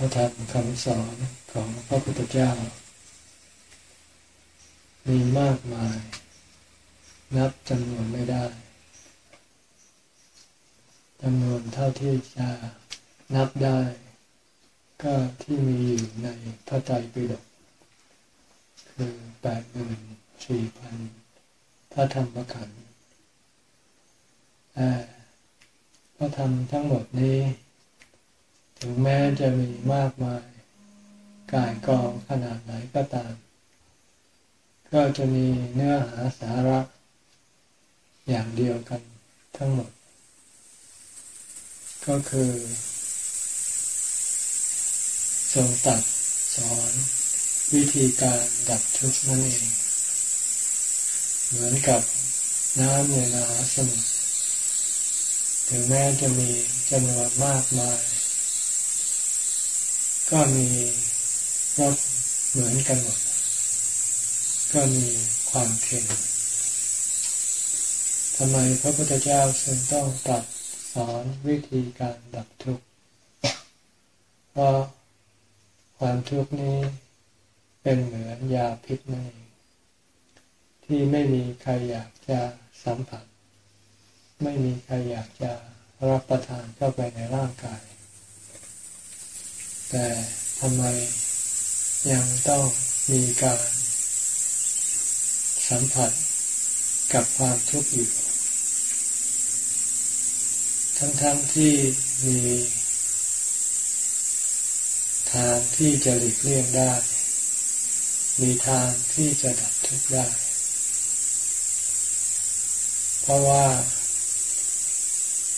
ระธรรมคำสอนของพระพุทธเจ้า มีมากมาย นับจำนวนไม่ได้จำนวนเท่าที่จะนับได้ ก็ที่มีอยู่ในพระไตรปิฎกคือแปดหมื่นสี่พันพระธรรมขันธ์แต่พระธรรมทั้งหมดนี้ ถึงแม้จะมีมากมายกายกองขนาดไหนก็ตาม ก็จะมีเนื้อหาสาระ อย่างเดียวกันทั้งหมด ก็คือทรงตัดสอนวิธีการดับทุกข์นั่นเอง เหมือนกับน้ำในมหาสมุทรถึงแม้จะมีจำนวนมากมาย ก็มีรสเหมือนกันหมด ก็มีความเค็มทำไมพระพุทธเจ้าจึงต้องตัดสอนวิธีการดับทุกข์ เพราะความทุกข์นี้เป็นเหมือนยาพิษนั่นเองที่ไม่มีใครอยากจะสัมผัส ไม่มีใครอยากจะรับประทานเข้าไปในร่างกาย แต่ทำไมยังต้องมีการสัมผัสกับความทุกข์อยู่ ทั้งๆทที่มีทางที่จะหลีกเลี่ยงได้ มีทางที่จะดับทุกข์ได้ เพราะว่า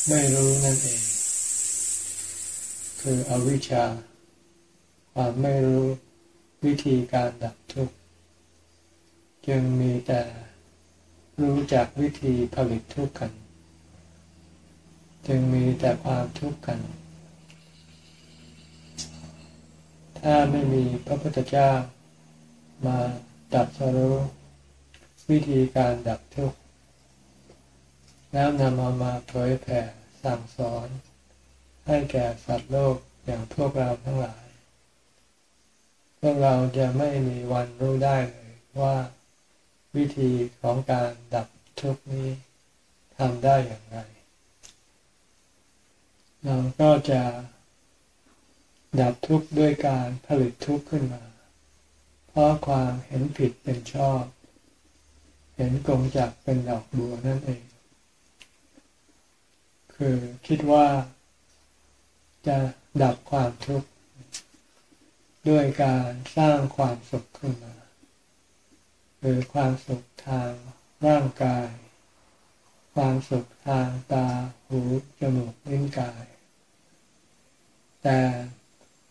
ไม่รู้นั่นเอง คืออวิชชา ความไม่รู้วิธีการดับทุกข์จึงมีแต่รู้จักวิธีผลิตทุกข์กัน จึงมีแต่ความทุกข์กัน ถ้าไม่มีพระพุทธเจ้ามาดับสรู้วิธีการดับทุกข์แล้วนำเอามาเผยแผ่สั่งสอน ให้แก่สัตว์โลกอย่างพวกเราทั้งหลาย พวกเราจะไม่มีวันรู้ได้เลยว่าวิธีของการดับทุกข์นี้ทำได้อย่างไร เราก็จะดับทุกข์ด้วยการผลิตทุกข์ขึ้นมา เพราะความเห็นผิดเป็นชอบ เห็นกงจักเป็นดอกบัวนั่นเอง คือคิดว่าจะดับความทุกข์ ด้วยการสร้างความสุขขึ้นมาหรือความสุขทางร่างกาย ความสุขทางตาหูจมูกลิ้นกาย แต่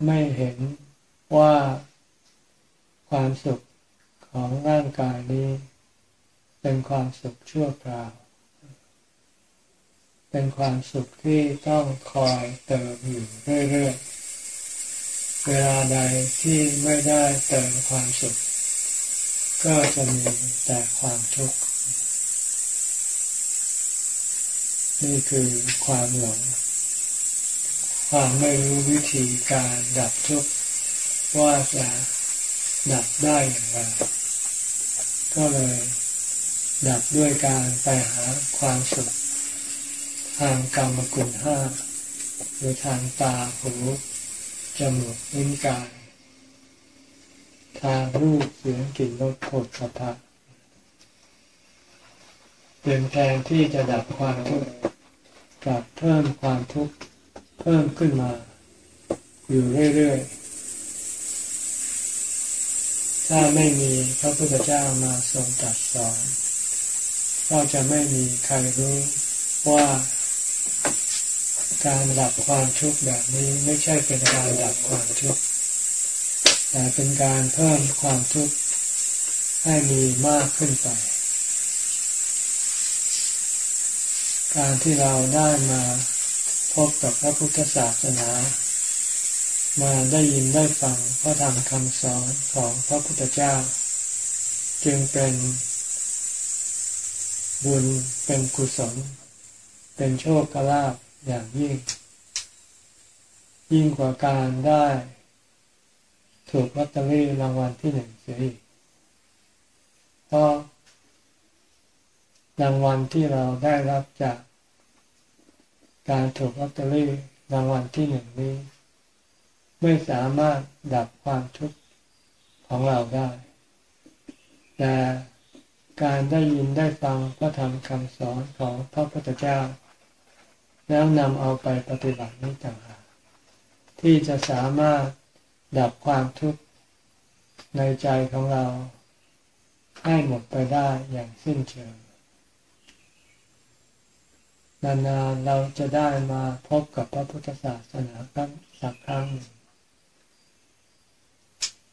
ไม่เห็นว่าความสุขของร่างกายนี้ เป็นความสุขชั่วคราว เป็นความสุขที่ต้องคอยเติมอยู่เรื่อยๆ เวลาใดที่ไม่ได้เติมความสุข ก็จะมีแต่ความทุกข์ นี่คือความหลง ความไม่รู้วิธีการดับทุกข์ ว่าจะดับได้อย่างไร ก็เลยดับด้วยการไปหาความสุข ทางกรรมกุลห้าหรือทางตาหู จมูกลิ้นกาย ทางรูปเสียงกลิ่นรสโผฏฐัพพะเป็นแทนที่จะดับความทุกข์กลับเพิ่มความทุกข์เพิ่มขึ้นมา อยู่เรื่อยๆ ถ้าไม่มีพระพุทธเจ้ามาทรงตรัสสอน ก็จะไม่มีใครรู้ว่า การดับความทุกข์แบบนี้ไม่ใช่เป็นการดับความทุกข์แต่เป็นการเพิ่มความทุกข์ให้มีมากขึ้นไป การที่เราได้มาพบกับพระพุทธศาสนา มาได้ยินได้ฟังพระธรรมคำสอนของพระพุทธเจ้า จึงเป็นบุญเป็นกุศล เป็นโชคกลาภ อย่างยิ่ง ยิ่งกว่าการได้ ถูกลอตเตอรี่รางวัลที่หนึ่งเสียอีกเพราะรางวัลที่เราได้รับจาก การถูกลอตเตอรี่รางวัลที่หนึ่งนี้ ไม่สามารถดับความทุกข์ของเราได้ แต่การได้ยินได้ฟังพระธรรมคำสอนของพระพุทธเจ้า แล้วนำเอาไปปฏิบัตินี้ต่างหากที่จะสามารถดับความทุกข์ในใจของเราให้หมดไปได้อย่างสิ้นเชิงนานๆเราจะได้มาพบกับพระพุทธศาสนาตั้งสักครั้งหนึ่ง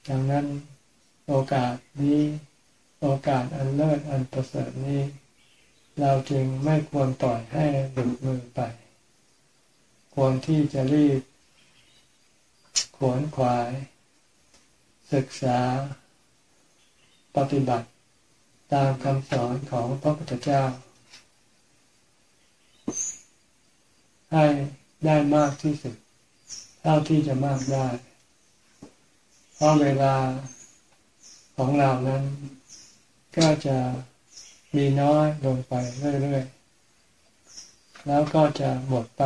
ดังนั้นโอกาสนี้โอกาสอันเลิศอันประเสริฐนี้ เราจึงไม่ควรปล่อยให้หลุดมือไป ควรที่จะรีบขวนขวาย ศึกษา ปฏิบัติตามคำสอนของพระพุทธเจ้า ให้ได้มากที่สุด เท่าที่จะมากได้ เพราะเวลาของเรานั้น ก็จะมีน้อยลงไปเรื่อยๆ แล้วก็จะหมดไป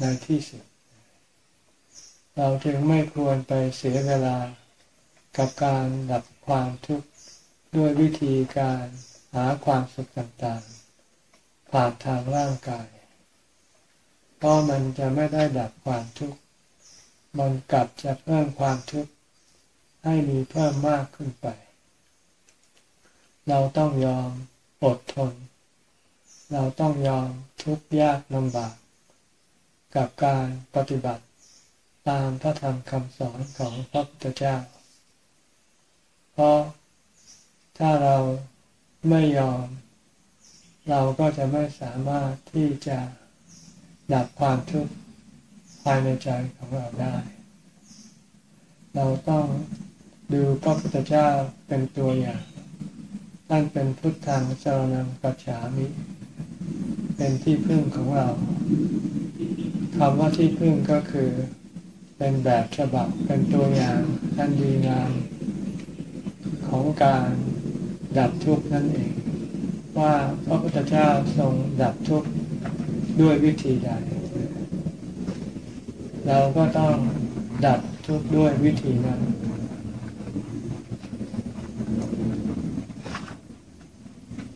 ในที่สุด เราจึงไม่ควรไปเสียเวลากับการดับความทุกข์ด้วยวิธีการหาความสุขต่างๆ ผ่านทางร่างกาย เพราะมันจะไม่ได้ดับความทุกข์ มันกลับจะเพิ่มความทุกข์ให้มีเพิ่มมากขึ้นไป เราต้องยอมอดทน เราต้องยอมทุกข์ยากลำบาก กับการปฏิบัติตามพระธรรมคำสอนของพระพุทธเจ้า เพราะถ้าเราไม่ยอม เราก็จะไม่สามารถที่จะดับความทุกข์ภายในใจของเราได้ เราต้องดูพระพุทธเจ้าเป็นตัวอย่าง ท่านเป็นพุทธังสรนังกัจฉามิ เป็นที่พึ่งของเรา คำว่าที่พึ่งก็คือ เป็นแบบฉบับเป็นตัวอย่างท่านดีงามของการดับทุกข์นั่นเอง ว่าพระพุทธเจ้าทรงดับทุกข์ด้วยวิธีใดเราก็ต้องดับทุกข์ด้วยวิธีนั้น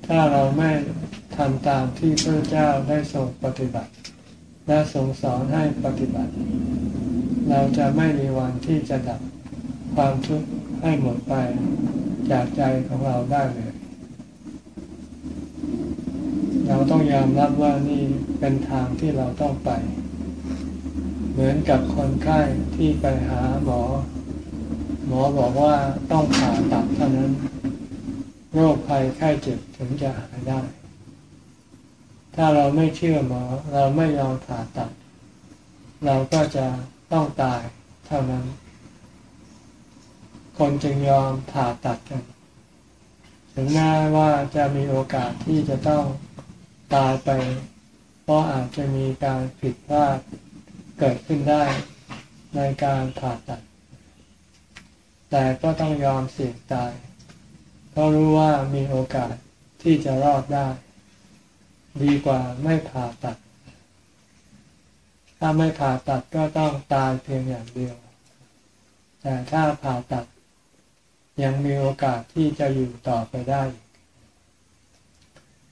ถ้าเราไม่ทำตามที่พระเจ้าได้ทรงปฏิบัติ และทรงสอนให้ปฏิบัติ เราจะไม่มีวันที่จะดับความทุกข์ให้หมดไปจากใจของเราได้เลย เราต้องยอมรับว่านี่เป็นทางที่เราต้องไป เหมือนกับคนไข้ที่ไปหาหมอ หมอบอกว่าต้องผ่าตัดเท่านั้น โรคภัยไข้เจ็บถึงจะหายได้ ถ้าเราไม่เชื่อหมอ เราไม่ยอมผ่าตัด เราก็จะต้องตายเท่านั้น คนจึงยอมผ่าตัดกัน ถึงแม้ว่าจะมีโอกาสที่จะต้องตายไป เพราะอาจจะมีการผิดพลาดเกิดขึ้นได้ในการผ่าตัด แต่ก็ต้องยอมเสี่ยงตาย เพราะรู้ว่ามีโอกาสที่จะรอดได้ ดีกว่าไม่ผ่าตัด ถ้าไม่ผ่าตัดก็ต้องตายเพียงอย่างเดียว แต่ถ้าผ่าตัด ยังมีโอกาสที่จะอยู่ต่อไปได้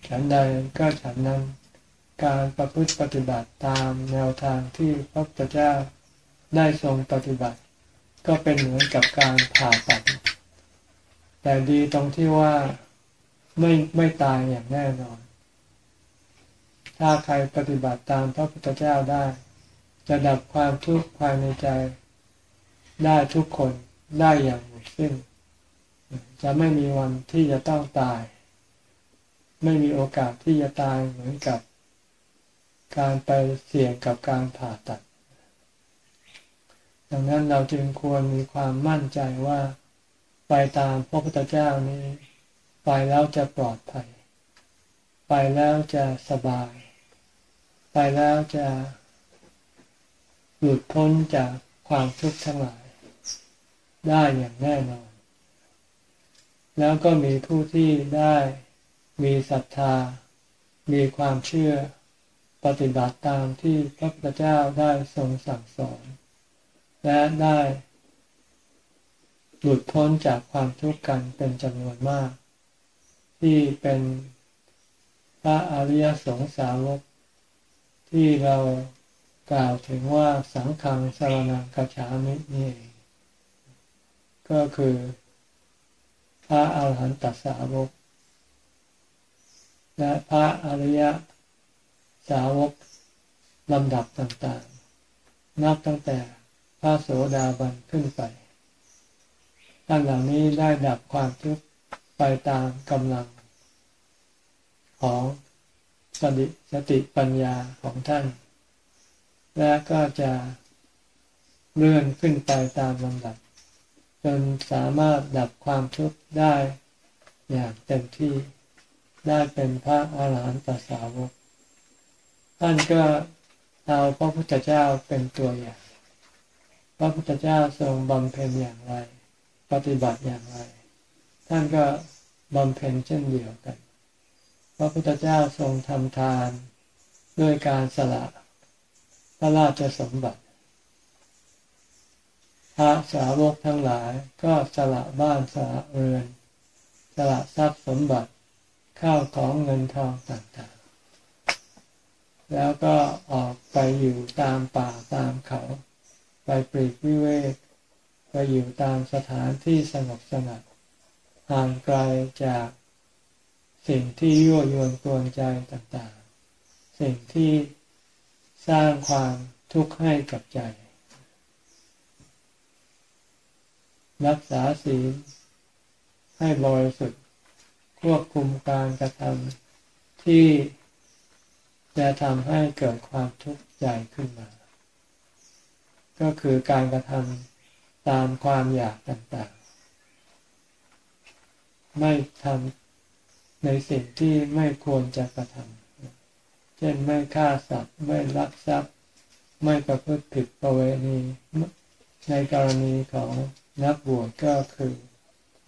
ฉันใดก็ฉันนั้นการประพฤติปฏิบัติตามแนวทางที่พระพุทธเจ้าได้ทรงปฏิบัติ ก็เป็นเหมือนกับการผ่าตัด แต่ดีตรงที่ว่าไม่ไม่ตายอย่างแน่นอน ถ้าใครปฏิบัติตามพระพุทธเจ้าได้ จะดับความทุกข์ภายในใจ ได้ทุกคนได้อย่างหมดสิ้นจะไม่มีวันที่จะต้องตาย ไม่มีโอกาสที่จะตายเหมือนกับ การไปเสี่ยงกับการผ่าตัด ดังนั้นเราจึงควรมีความมั่นใจว่า ไปตามพระพุทธเจ้านี้ ไปแล้วจะปลอดภัย ไปแล้วจะสบาย ไปแล้วจะหลุดพ้นจากความทุกข์ทั้งหลาย ได้อย่างแน่นอน แล้วก็มีผู้ที่ได้มีศรัทธา มีความเชื่อปฏิบัติตามที่พระพุทธเจ้าได้ทรงสั่งสอน และได้หลุดพ้นจากความทุกข์กันเป็นจำนวนมาก ที่เป็นพระอริยสงสาวก ที่เรากล่าวถึงว่าสังฆังสารนังกัจฉามินี่ก็คือพระอาหารหันตสาวก และพระอริยสาวกลำดับต่างๆ นับตั้งแต่พระโสดาบันขึ้นไปท่านเหล่านี้ได้ดับความทุกข์ไปตามกำลังของ สติสติปัญญาของท่าน และก็จะเลื่อนขึ้นไปตามลำดับ จนสามารถดับความทุกข์ได้อย่างเต็มที่ได้เป็นพระอาหารหันตสาวก ท่านก็เอาพระพุทธเจ้าเป็นตัวอย่าง พระพุทธเจ้าทรงบำเพ็ญอย่างไร ปฏิบัติอย่างไร ท่านก็บำเพ็ญเช่นเดียวกัน พระพุทธเจ้าทรงทำทาน ด้วยการสละพระราชสมบัติ พระสาวกทั้งหลายก็สละบ้านสละเรือน สละทรัพย์สมบัติข้าวของเงินทองต่างๆ แล้วก็ออกไปอยู่ตามป่าตามเขา ไปปรีกวิเวก ไปอยู่ตามสถานที่สงบสงัดห่างไกลจาก สิ่งที่ยั่วยวนกวนใจต่างๆ สิ่งที่สร้างความทุกข์ให้กับใจ รักษาศีลให้บริสุทธิ์ควบคุมการกระทำที่จะทำให้เกิดความทุกข์ใจขึ้นมา ก็คือการกระทำตามความอยากต่างๆ ไม่ทำ ในสิ่งที่ไม่ควรจะกระทำเช่นไม่ฆ่าสัตว์ ไม่ลักทรัพย์ ไม่ประพฤติผิดประเวณีในกรณีของนักบวชก็คือ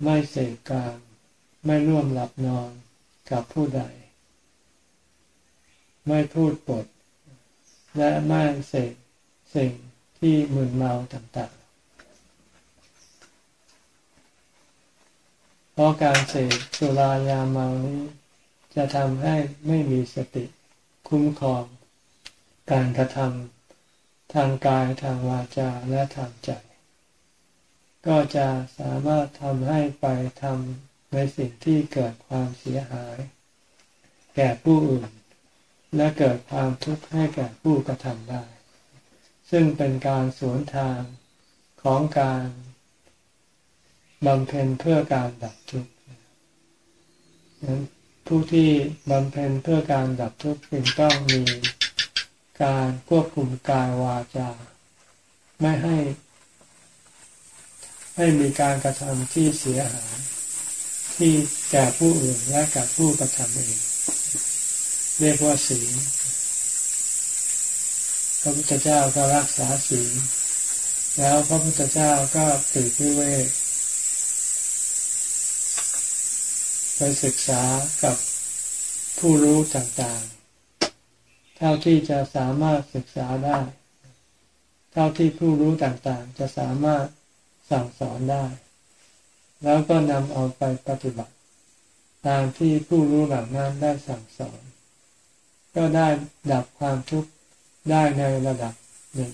ไม่เสพกามไม่ร่วมหลับนอนกับผู้ใด ไม่พูดปด และไม่เสพสิ่งที่มึนเมาต่าง เพราะการเสพสุรายาเมานี้ จะทำให้ไม่มีสติคุ้มครอง การกระทำทางกายทางวาจาและทางใจ ก็จะสามารถทำให้ไปทำในสิ่งที่เกิดความเสียหาย แก่ผู้อื่น และเกิดความทุกข์ให้แก่ผู้กระทำได้ ซึ่งเป็นการสวนทางของการ บำเพ็ญเพื่อการดับทุกข์นั้นผู้ที่บำเพ็ญเพื่อการดับทุกข์จึงต้องมีการควบคุมกายวาจา ไม่ให้ ให้มีการกระทำที่เสียหายที่แก่ผู้อื่นและกับผู้กระทำเอง เรียกว่าศีลพระพุทธเจ้าก็รักษาศีลแล้วพระพุทธเจ้าก็ตื่นวิเวก ไปศึกษากับผู้รู้ต่างๆ เท่าที่จะสามารถศึกษาได้ เท่าที่ผู้รู้ต่างๆ จะสามารถสั่งสอนได้ แล้วก็นำเอาไปปฏิบัติ ตามที่ผู้รู้เหล่านั้นได้สั่งสอน ก็ได้ดับความทุกข์ได้ในระดับหนึ่ง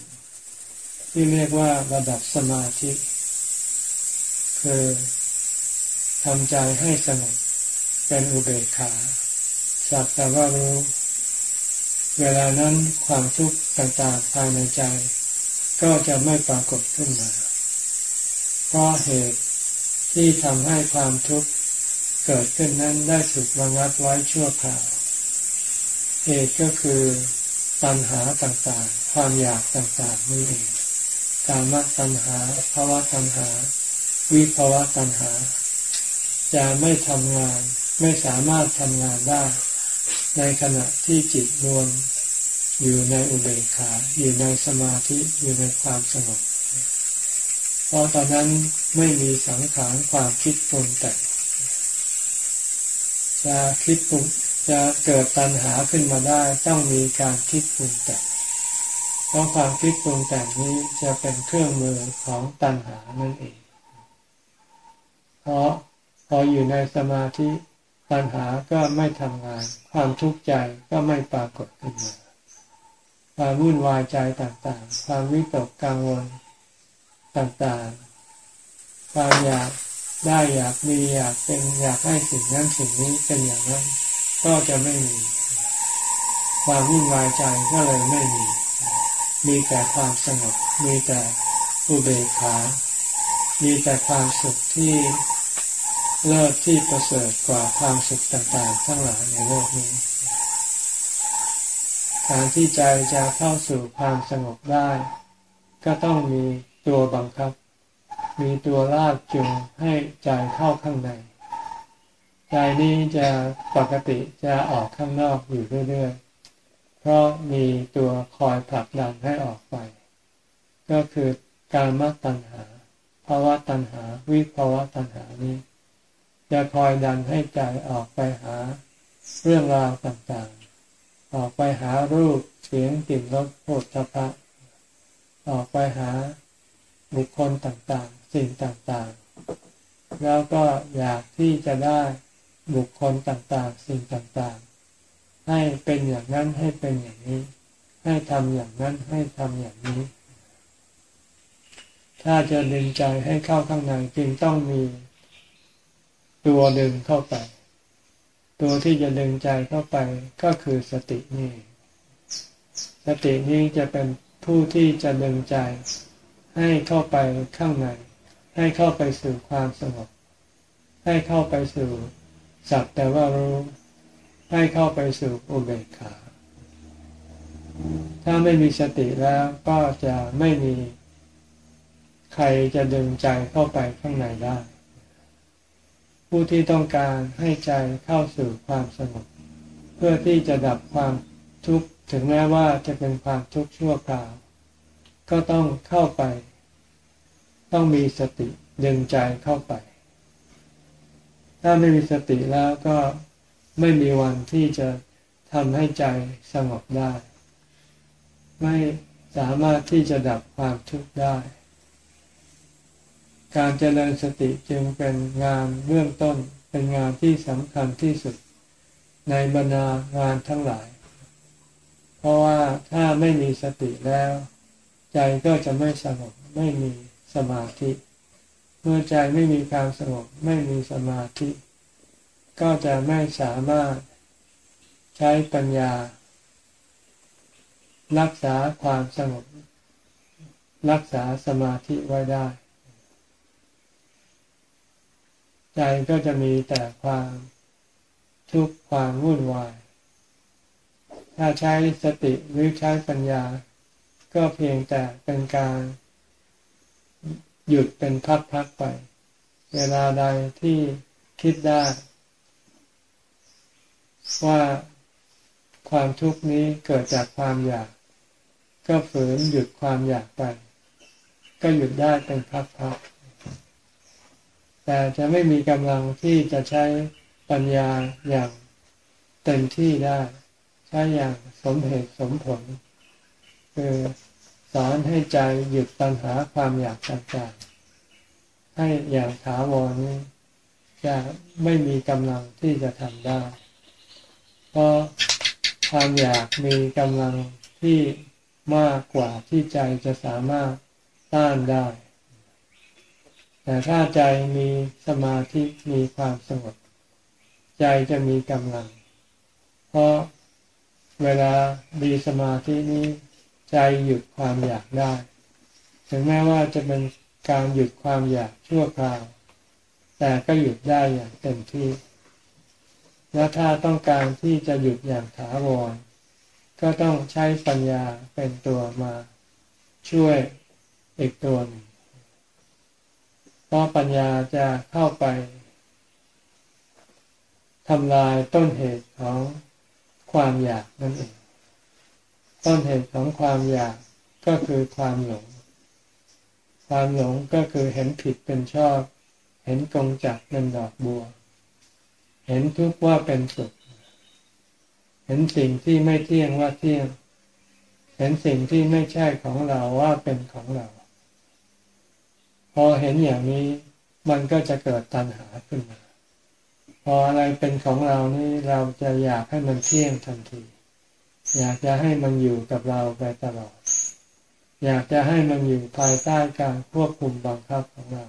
ที่เรียกว่าระดับสมาธิ คือทำใจให้สงบ เป็นอุเบกขาสักแต่ว่ารู้ เวลานั้นความทุกข์ต่างๆภายในใจ ก็จะไม่ปรากฏขึ้นมา เพราะเหตุที่ทำให้ความทุกข์เกิดขึ้นนั้นได้ถูกระงับไว้ชั่วคราว เหตุก็คือตัณหาต่างๆ ความอยากต่างๆนี่เองการมตัณหาภาวะตัณหา วิภาวะตัณหา จะไม่ทำงาน ไม่สามารถทำงานได้ ในขณะที่จิตรวมอยู่ในอุเบกขา อยู่ในสมาธิ อยู่ในความสงบ เพราะตอนนั้นไม่มีสังขารความคิดปรุงแต่งจะคิดปรุงจะเกิดปัญหาขึ้นมาได้ ต้องมีการคิดปรุงแต่งเพราะความคิดปรุงแต่งนี้จะเป็นเครื่องมือของตัณหานั่นเอง เพราะพออยู่ในสมาธิ ปัญหาก็ไม่ทำงาน ความทุกข์ใจก็ไม่ปรากฏขึ้นมาความวุ่นวายใจต่างๆ ความวิตกกังวลต่างๆ ความอยากได้อยากมีอยากเป็นอยากให้สิ่งนั้นสิ่งนี้เป็นอย่างนั้น ก็จะไม่มี ความวุ่นวายใจก็เลยไม่มี มีแต่ความสงบมีแต่อุเบกขา มีแต่ความสุขที่ เลิศที่ประเสริฐกว่าความสุขต่างๆ ทั้งหลายในโลกนี้ การที่ใจจะเข้าสู่ความสงบได้ ก็ต้องมีตัวบังคับ มีตัวลากจูงให้ใจเข้าข้างใน ใจนี้จะปกติจะออกข้างนอกอยู่เรื่อยๆ เพราะมีตัวคอยผลักดันให้ออกไป ก็คือการมัตัณหาภาวะตัณหา วิภาวะตัณหานี้ จะคอยดันให้ใจออกไปหาเรื่องราวต่างๆ ออกไปหารูปเสียงกลิ่นรสโผฏฐัพพะออกไปหาบุคคลต่างๆ สิ่งต่างๆ แล้วก็อยากที่จะได้บุคคลต่างๆ สิ่งต่างๆ ให้เป็นอย่างนั้นให้เป็นอย่างนี้ ให้ทำอย่างนั้นให้ทำอย่างนี้ ถ้าจะดึงใจให้เข้าข้างในจึงต้องมี ตัวดึงเข้าไป ตัวที่จะดึงใจเข้าไปก็คือสตินี่สตินี้จะเป็นผู้ที่จะดึงใจ ให้เข้าไปข้างใน ให้เข้าไปสู่ความสงบ ให้เข้าไปสู่สักแต่ว่ารู้ ให้เข้าไปสู่อุเบกขา ถ้าไม่มีสติแล้วก็จะไม่มี ใครจะดึงใจเข้าไปข้างในได้ ผู้ที่ต้องการให้ใจเข้าสู่ความสงบเพื่อที่จะดับความทุกข์ถึงแม้ว่าจะเป็นความทุกข์ชั่วคราว ก็ต้องเข้าไป ต้องมีสติดึงใจเข้าไป ถ้าไม่มีสติแล้วก็ไม่มีวันที่จะทำให้ใจสงบได้ ไม่สามารถที่จะดับความทุกข์ได้ การเจริญสติจึงเป็นงานเบื้องต้นเป็นงานที่สำคัญที่สุดในบรรดางานทั้งหลาย เพราะว่าถ้าไม่มีสติแล้ว ใจก็จะไม่สงบไม่มีสมาธิ เมื่อใจไม่มีความสงบไม่มีสมาธิ ก็จะไม่สามารถใช้ปัญญา รักษาความสงบ รักษาสมาธิไว้ได้ ใจก็จะมีแต่ความทุกข์ความวุ่นวาย ถ้าใช้สติหรือใช้ปัญญา ก็เพียงแต่เป็นการหยุดเป็นพักๆไป เวลาใดที่คิดได้ ว่าความทุกข์นี้เกิดจากความอยาก ก็ฝืนหยุดความอยากไป ก็หยุดได้เป็นพักๆ แต่จะไม่มีกำลังที่จะใช้ปัญญาอย่างเต็มที่ได้ ใช้อย่างสมเหตุสมผล คือสอนให้ใจหยุดปัญหาความอยากต่างๆให้อย่างถาวรนี้จะไม่มีกำลังที่จะทำได้ เพราะความอยากมีกำลังที่มากกว่าที่ใจจะสามารถต้านได้ แต่ถ้าใจมีสมาธิมีความสงบใจจะมีกำลัง เพราะเวลามีสมาธินี้ ใจหยุดความอยากได้ ถึงแม้ว่าจะเป็นการหยุดความอยากชั่วคราว แต่ก็หยุดได้อย่างเต็มที่ และถ้าต้องการที่จะหยุดอย่างถาวร ก็ต้องใช้ปัญญาเป็นตัวมาช่วยอีกตัวหนึ่ง เพราะปัญญาจะเข้าไปทำลายต้นเหตุของความอยากนั่นเอง ต้นเหตุของความอยากก็คือความหลง ความหลงก็คือเห็นผิดเป็นชอบ เห็นกงจักเป็นดอกบัว เห็นทุกข์ว่าเป็นสุข เห็นสิ่งที่ไม่เที่ยงว่าเที่ยง เห็นสิ่งที่ไม่ใช่ของเราว่าเป็นของเรา พอเห็นอย่างนี้มันก็จะเกิดตัณหาขึ้นมา พออะไรเป็นของเรานี่เราจะอยากให้มันเที่ยงทันที อยากจะให้มันอยู่กับเราไปตลอด อยากจะให้มันอยู่ภายใต้การควบคุมบังคับของเรา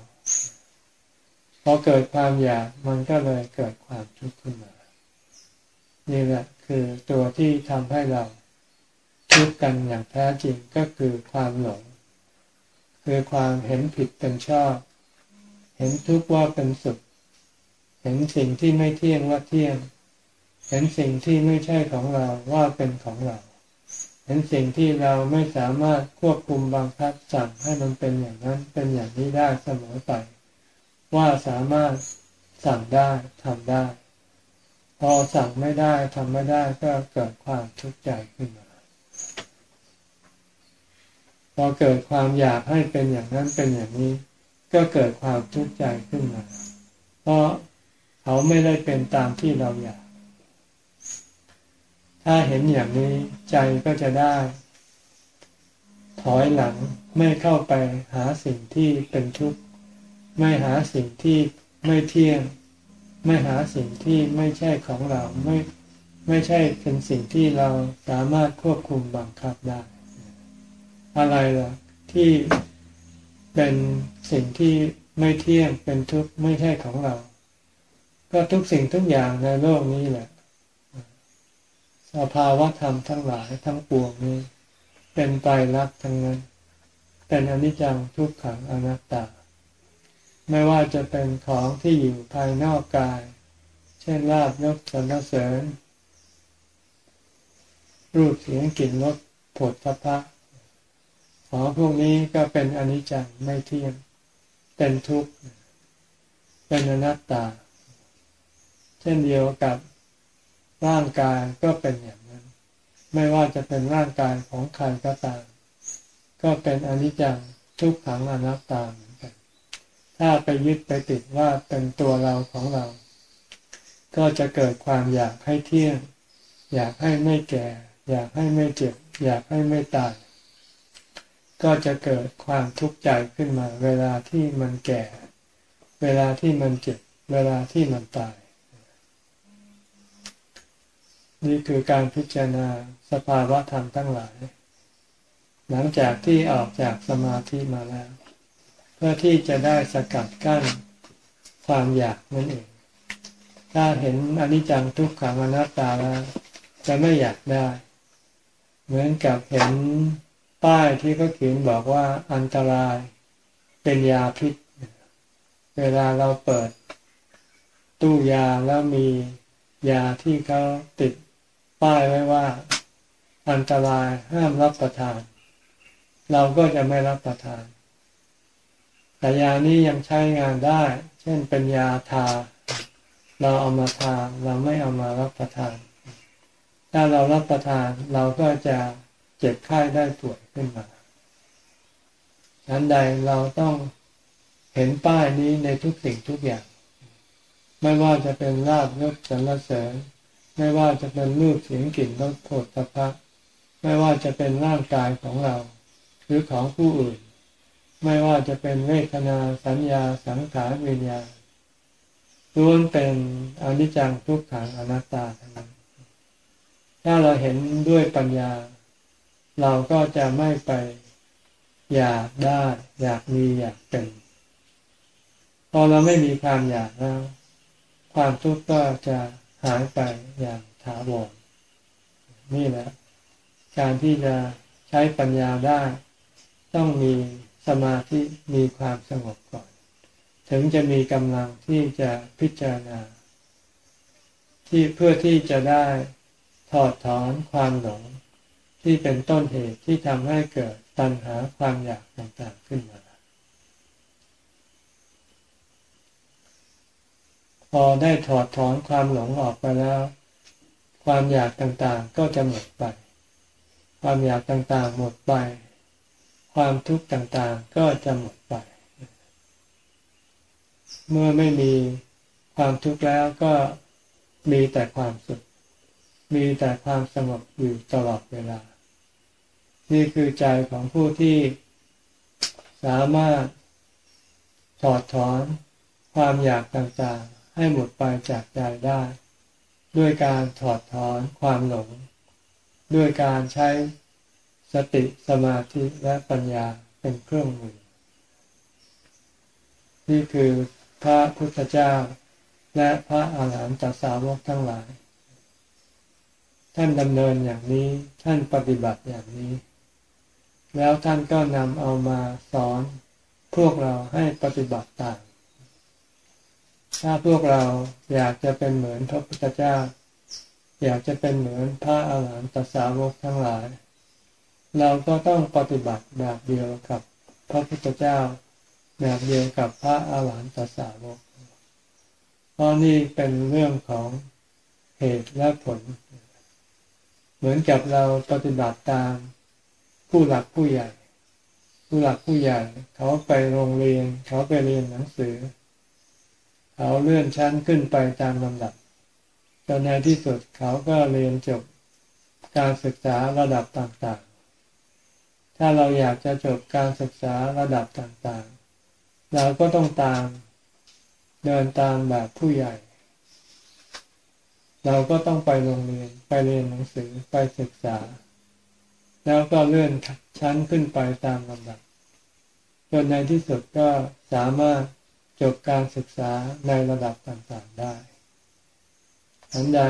พอเกิดความอยากมันก็เลยเกิดความทุกข์ขึ้นมา นี่แหละคือตัวที่ทำให้เราทุกข์กันอย่างแท้จริงก็คือความหลง คือความเห็นผิดเป็นชอบ เห็นทุกข์ว่าเป็นสุข เห็นสิ่งที่ไม่เที่ยงว่าเที่ยง เห็นสิ่งที่ไม่ใช่ของเราว่าเป็นของเรา เห็นสิ่งที่เราไม่สามารถควบคุมบังคับสั่งให้มันเป็นอย่างนั้นเป็นอย่างนี้ได้เสมอไป ว่าสามารถสั่งได้ทำได้ พอสั่งไม่ได้ทำไม่ได้ก็เกิดความทุกข์ใจขึ้นมา พอเกิดความอยากให้เป็นอย่างนั้นเป็นอย่างนี้ ก็เกิดความทุกข์ใจขึ้นมา เพราะเขาไม่ได้เป็นตามที่เราอยาก ถ้าเห็นอย่างนี้ใจก็จะได้ ถอยหลังไม่เข้าไปหาสิ่งที่เป็นทุกข์ไม่หาสิ่งที่ไม่เที่ยง ไม่หาสิ่งที่ไม่ใช่ของเราไม่ไม่ใช่เป็นสิ่งที่เราสามารถควบคุมบังคับได้ อะไรล่ะที่เป็นสิ่งที่ไม่เที่ยงเป็นทุกข์ไม่ใช่ของเรา ก็ทุกสิ่งทุกอย่างในโลกนี้แหละสภาวะธรรมทั้งหลายทั้งปวงนี้ เป็นไตรลักษณ์ทั้งนั้น เป็นอนิจจังทุกขังอนัตตา ไม่ว่าจะเป็นของที่อยู่ภายนอกกาย เช่นลาบยกสรรเสริญรูปเสียงกลิ่นรสผลพภะ ของพวกนี้ก็เป็นอนิจจังไม่เที่ยง เป็นทุกข์ เป็นอนัตตา เช่นเดียวกับร่างกายก็เป็นอย่างนั้น ไม่ว่าจะเป็นร่างกายของใครก็ตาม ก็เป็นอนิจจังทุกขังอนัตตาเหมือนกัน ถ้าไปยึดไปติดว่าเป็นตัวเราของเรา ก็จะเกิดความอยากให้เที่ยง อยากให้ไม่แก่ อยากให้ไม่เจ็บ อยากให้ไม่ตาย ก็จะเกิดความทุกข์ใจขึ้นมา เวลาที่มันแก่ เวลาที่มันเจ็บ เวลาที่มันตาย นี่คือการพิจารณาสภาวะธรรมทั้งหลาย หลังจากที่ออกจากสมาธิมาแล้ว เพื่อที่จะได้สกัดกั้นความอยากนั่นเอง ถ้าเห็นอนิจจังทุกขังอนัตตาแล้วจะไม่อยากได้ เหมือนกับเห็น ป้ายที่เขาเขียนบอกว่าอันตรายเป็นยาพิษ เวลาเราเปิดตู้ยาแล้วมียาที่เขาติดป้ายไว้ว่า อันตรายห้ามรับประทาน เราก็จะไม่รับประทาน แต่ยานี้ยังใช้งานได้ เช่นเป็นยาทา เราเอามาทาเราไม่เอามารับประทาน ถ้าเรารับประทานเราก็จะเจ็บไข้ได้ป่วย ขึ้นมาดังใดเราต้องเห็นป้ายนี้ในทุกสิ่งทุกอย่าง ไม่ว่าจะเป็นลาบยศสรรเสริญ ไม่ว่าจะเป็นรูปเสียงกลิ่นรสโผฏฐพะไม่ว่าจะเป็นร่างกายของเรา หรือของผู้อื่น ไม่ว่าจะเป็นเวทนาสัญญาสังขารวิญญาณล้วนเป็นอนิจจังทุกขังอนัตตาทั้งนั้นถ้าเราเห็นด้วยปัญญา เราก็จะไม่ไปอยากได้ อยากมีอยากเป็น พอเราไม่มีความอยากแล้ว ความทุกข์ก็จะหายไปอย่างถาวรนี่แหละ การที่จะใช้ปัญญาได้ ต้องมีสมาธิมีความสงบก่อน ถึงจะมีกำลังที่จะพิจารณา ที่เพื่อที่จะได้ถอดถอนความหลง ที่เป็นต้นเหตุที่ทำให้เกิดตัณหาความอยากต่างๆขึ้นมา พอได้ถอดถอนความหลงออกไปแล้ว ความอยากต่างๆก็จะหมดไป ความอยากต่างๆ หมดไปคความทุกข์ต่างๆก็จะหมดไป เมื่อไม่มีความทุกข์แล้วก็มีแต่ความสุขมีแต่ความสงบอยู่ตลอดเวลา นี่คือใจของผู้ที่สามารถถอดถอนความอยากต่างๆ ให้หมดไปจากใจได้ ด้วยการถอดถอนความหลง ด้วยการใช้สติสมาธิและปัญญาเป็นเครื่องมือ นี่คือพระพุทธเจ้าและพระอาหารหันตสาวกทั้งหลาย ท่านดำเนินอย่างนี้ท่านปฏิบัติอย่างนี้ แล้วท่านก็นำเอามาสอนพวกเราให้ปฏิบัติตามถ้าพวกเราอยากจะเป็นเหมือนพระพุทธเจ้า อยากจะเป็นเหมือนพระอาหารหันตสาวกทั้งหลาย เราก็ต้องปฏิบัติแบบเดียวกับพระพุทธเจ้า แบบเดียวกับพระอาหารหันตสาวกเพราะนี่เป็นเรื่องของเหตุและผล เหมือนกับเราปฏิบัติตาม ผู้หลักผู้ใหญ่ ผู้หลักผู้ใหญ่ เขาไปโรงเรียน เขาไปเรียนหนังสือ เขาเลื่อนชั้นขึ้นไปตามลำดับจนในที่สุดเขาก็เรียนจบการศึกษาระดับต่างๆ ถ้าเราอยากจะจบการศึกษาระดับต่างๆ เราก็ต้องตามเดินตามแบบผู้ใหญ่ เราก็ต้องไปโรงเรียนไปเรียนหนังสือไปศึกษา แล้วก็เลื่อนชั้นขึ้นไปตามลำดับ จนในที่สุดก็สามารถจบการศึกษาในระดับต่างๆได้ทันใด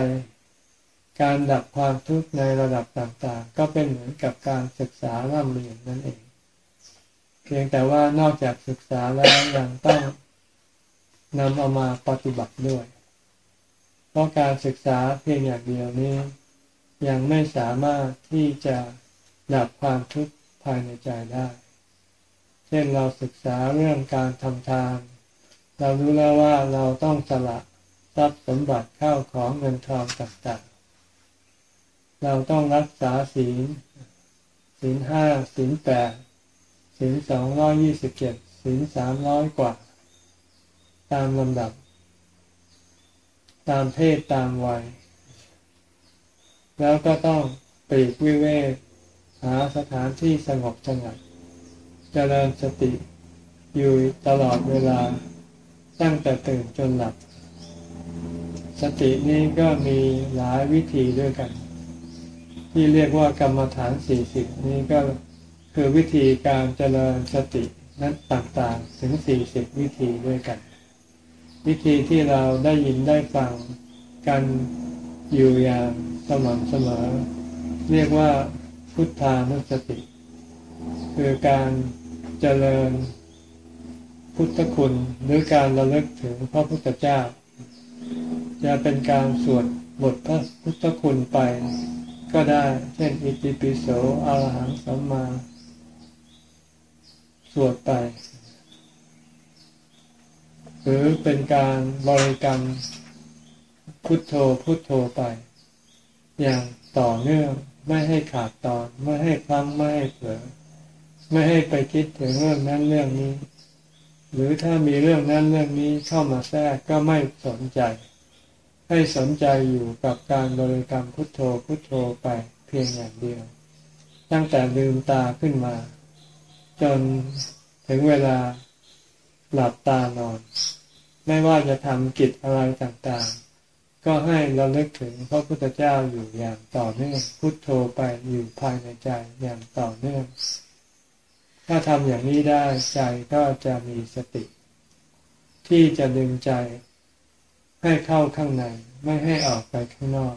การดับความทุกข์ในระดับต่างๆ ก็เป็นเหมือนกับการศึกษาร่ำเรียนนั่นเอง เพียงแต่ว่านอกจากศึกษาแล้วยังต้องนำเอามาปฏิบัติด้วย เพราะการศึกษาเพียงอย่างเดียวนี้ ยังไม่สามารถที่จะ ดับความทุกข์ภายในใจได้ เช่นเราศึกษาเรื่องการทำทาน เรารู้แล้วว่าเราต้องสละทรัพย์สมบัติเข้าของเงินทองต่างๆ เราต้องรักษาศีล ศีลห้าศีลแปดศีลสองร้อยยี่สิบเจ็ดศีลสามร้อยกว่า ตามลำดับ ตามเพศตามวัย แล้วก็ต้องปีกวิเวก หาสถานที่สงบสงัดเจริญสติอยู่ตลอดเวลาตั้งแต่ตื่นจนหลับ สตินี้ก็มีหลายวิธีด้วยกัน ที่เรียกว่ากรรมฐานสี่สิบนี้ก็คือวิธีการเจริญสตินั้นต่างๆถึงสี่สิบวิธีด้วยกัน วิธีที่เราได้ยินได้ฟังกันอยู่อย่างสม่ำเสมอ เรียกว่า พุทธานุสติ คือการเจริญพุทธคุณหรือการระลึกถึงพระพุทธเจ้า จะเป็นการสวดบทพระพุทธคุณไป ก็ได้เช่นอิติปิโสอรหังสัมมา สวดไป หรือเป็นการบริกรรมพุทโธพุทโธไป อย่างต่อเนื่อง ไม่ให้ขาดตอน ไม่ให้พลังไม่ให้เผลอไม่ให้ไปคิดถึงเรื่องนั้นเรื่องนี้ หรือถ้ามีเรื่องนั้นเรื่องนี้เข้ามาแทรกก็ไม่สนใจ ให้สนใจอยู่กับการบริกรรมพุทโธพุทโธไปเพียงอย่างเดียว ตั้งแต่ลืมตาขึ้นมา จนถึงเวลาหลับตานอน ไม่ว่าจะทำกิจอะไรต่างๆ ก็ให้เราเลิกถึงพระพุทธเจ้าอยู่อย่างต่อเนื่องพุทโธไปอยู่ภายในใจอย่างต่อเนื่อง ถ้าทำอย่างนี้ได้ใจก็จะมีสติ ที่จะดึงใจ ให้เข้าข้างในไม่ให้ออกไปข้างนอก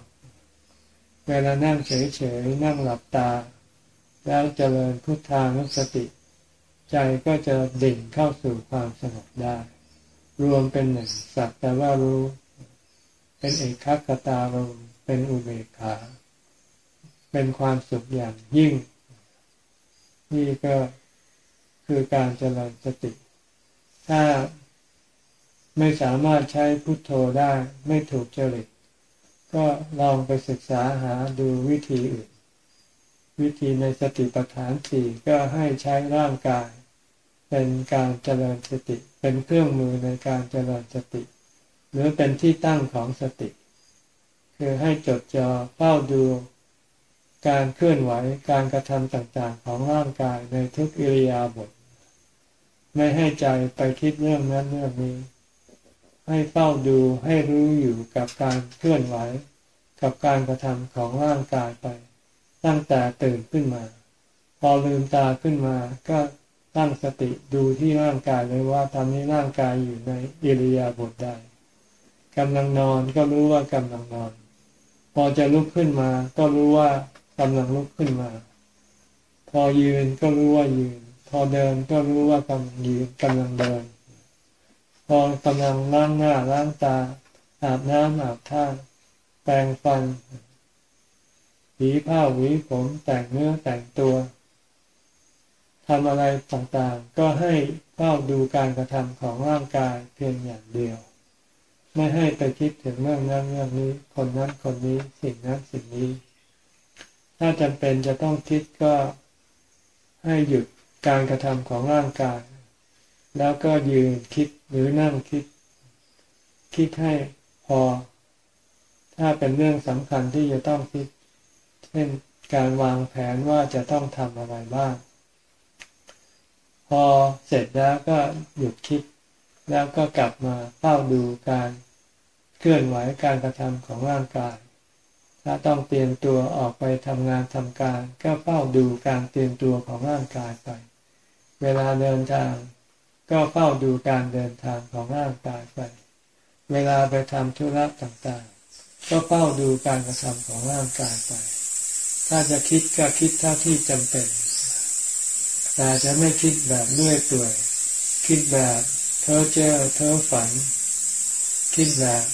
เวลานั่งเฉยๆนั่งหลับตา แล้วเจริญพุทธานุสติ ใจก็จะดิ่งเข้าสู่ความสงบได้ รวมเป็นหนึ่งสักแต่ว่ารู้ เป็นเอกคตารมเป็นอุเบกขา เป็นความสุขอย่างยิ่ง นี่ก็คือการเจริญสติ ถ้าไม่สามารถใช้พุทโธได้ไม่ถูกจริต ก็ลองไปศึกษาหาดูวิธีอื่น วิธีในสติปัฏฐานสี่ก็ให้ใช้ร่างกาย เป็นการเจริญสติ เป็นเครื่องมือในการเจริญสติ หรือเป็นที่ตั้งของสติ คือให้จดจ่อเฝ้าดู การเคลื่อนไหวการกระทำต่างๆ ของร่างกายในทุกอิริยาบถไม่ให้ใจไปคิดเรื่องนั้นเรื่องนี้ ให้เฝ้าดูให้รู้อยู่กับการเคลื่อนไหว กับการกระทำของร่างกายไป ตั้งแต่ตื่นขึ้นมา พอลืมตาขึ้นมาก็ตั้งสติดูที่ร่างกายเลยว่าตอนนี้ร่างกายอยู่ในอิริยาบถใด กำลังนอนก็รู้ว่ากำลังนอน พอจะลุกขึ้นมา ก็รู้ว่ากำลังลุกขึ้นมา พอยืนก็รู้ว่ายืน พอเดินก็รู้ว่ากำลังยืนกำลังเดิน พอกำลังล้างหน้าล้างตา อาบน้ำอาบท่าแปรงฟันหวีผ้าหวีผมแต่งเนื้อแต่งตัวทำอะไรต่างๆ ก็ให้เฝ้าดูการกระทำของร่างกายเพียงอย่างเดียว ไม่ให้ไปคิดถึงเรื่องนั้นเรื่องนี้ คนนั้นคนนี้สิ่งนั้นสิ่งนี้ ถ้าจำเป็นจะต้องคิดก็ให้หยุดการกระทำของร่างกาย แล้วก็ยืนคิดหรือนั่งคิด คิดให้พอ ถ้าเป็นเรื่องสำคัญที่จะต้องคิด เช่นการวางแผนว่าจะต้องทำอะไรบ้าง พอเสร็จแล้วก็หยุดคิดแล้วก็กลับมาเฝ้าดูการ เคลื่อนไหวการกระทำของร่างกาย ถ้าต้องเตรียมตัวออกไปทำงานทำการ ก็เฝ้าดูการเตรียมตัวของร่างกายไป เวลาเดินทาง ก็เฝ้าดูการเดินทางของร่างกายไป เวลาไปทำธุระต่างๆ ก็เฝ้าดูการกระทำของร่างกายไป ถ้าจะคิดก็คิดเท่าที่จำเป็นแต่จะไม่คิดแบบเลื่อยเปื่อย คิดแบบเท้อเจ้อเท้อฝัน คิดแบบ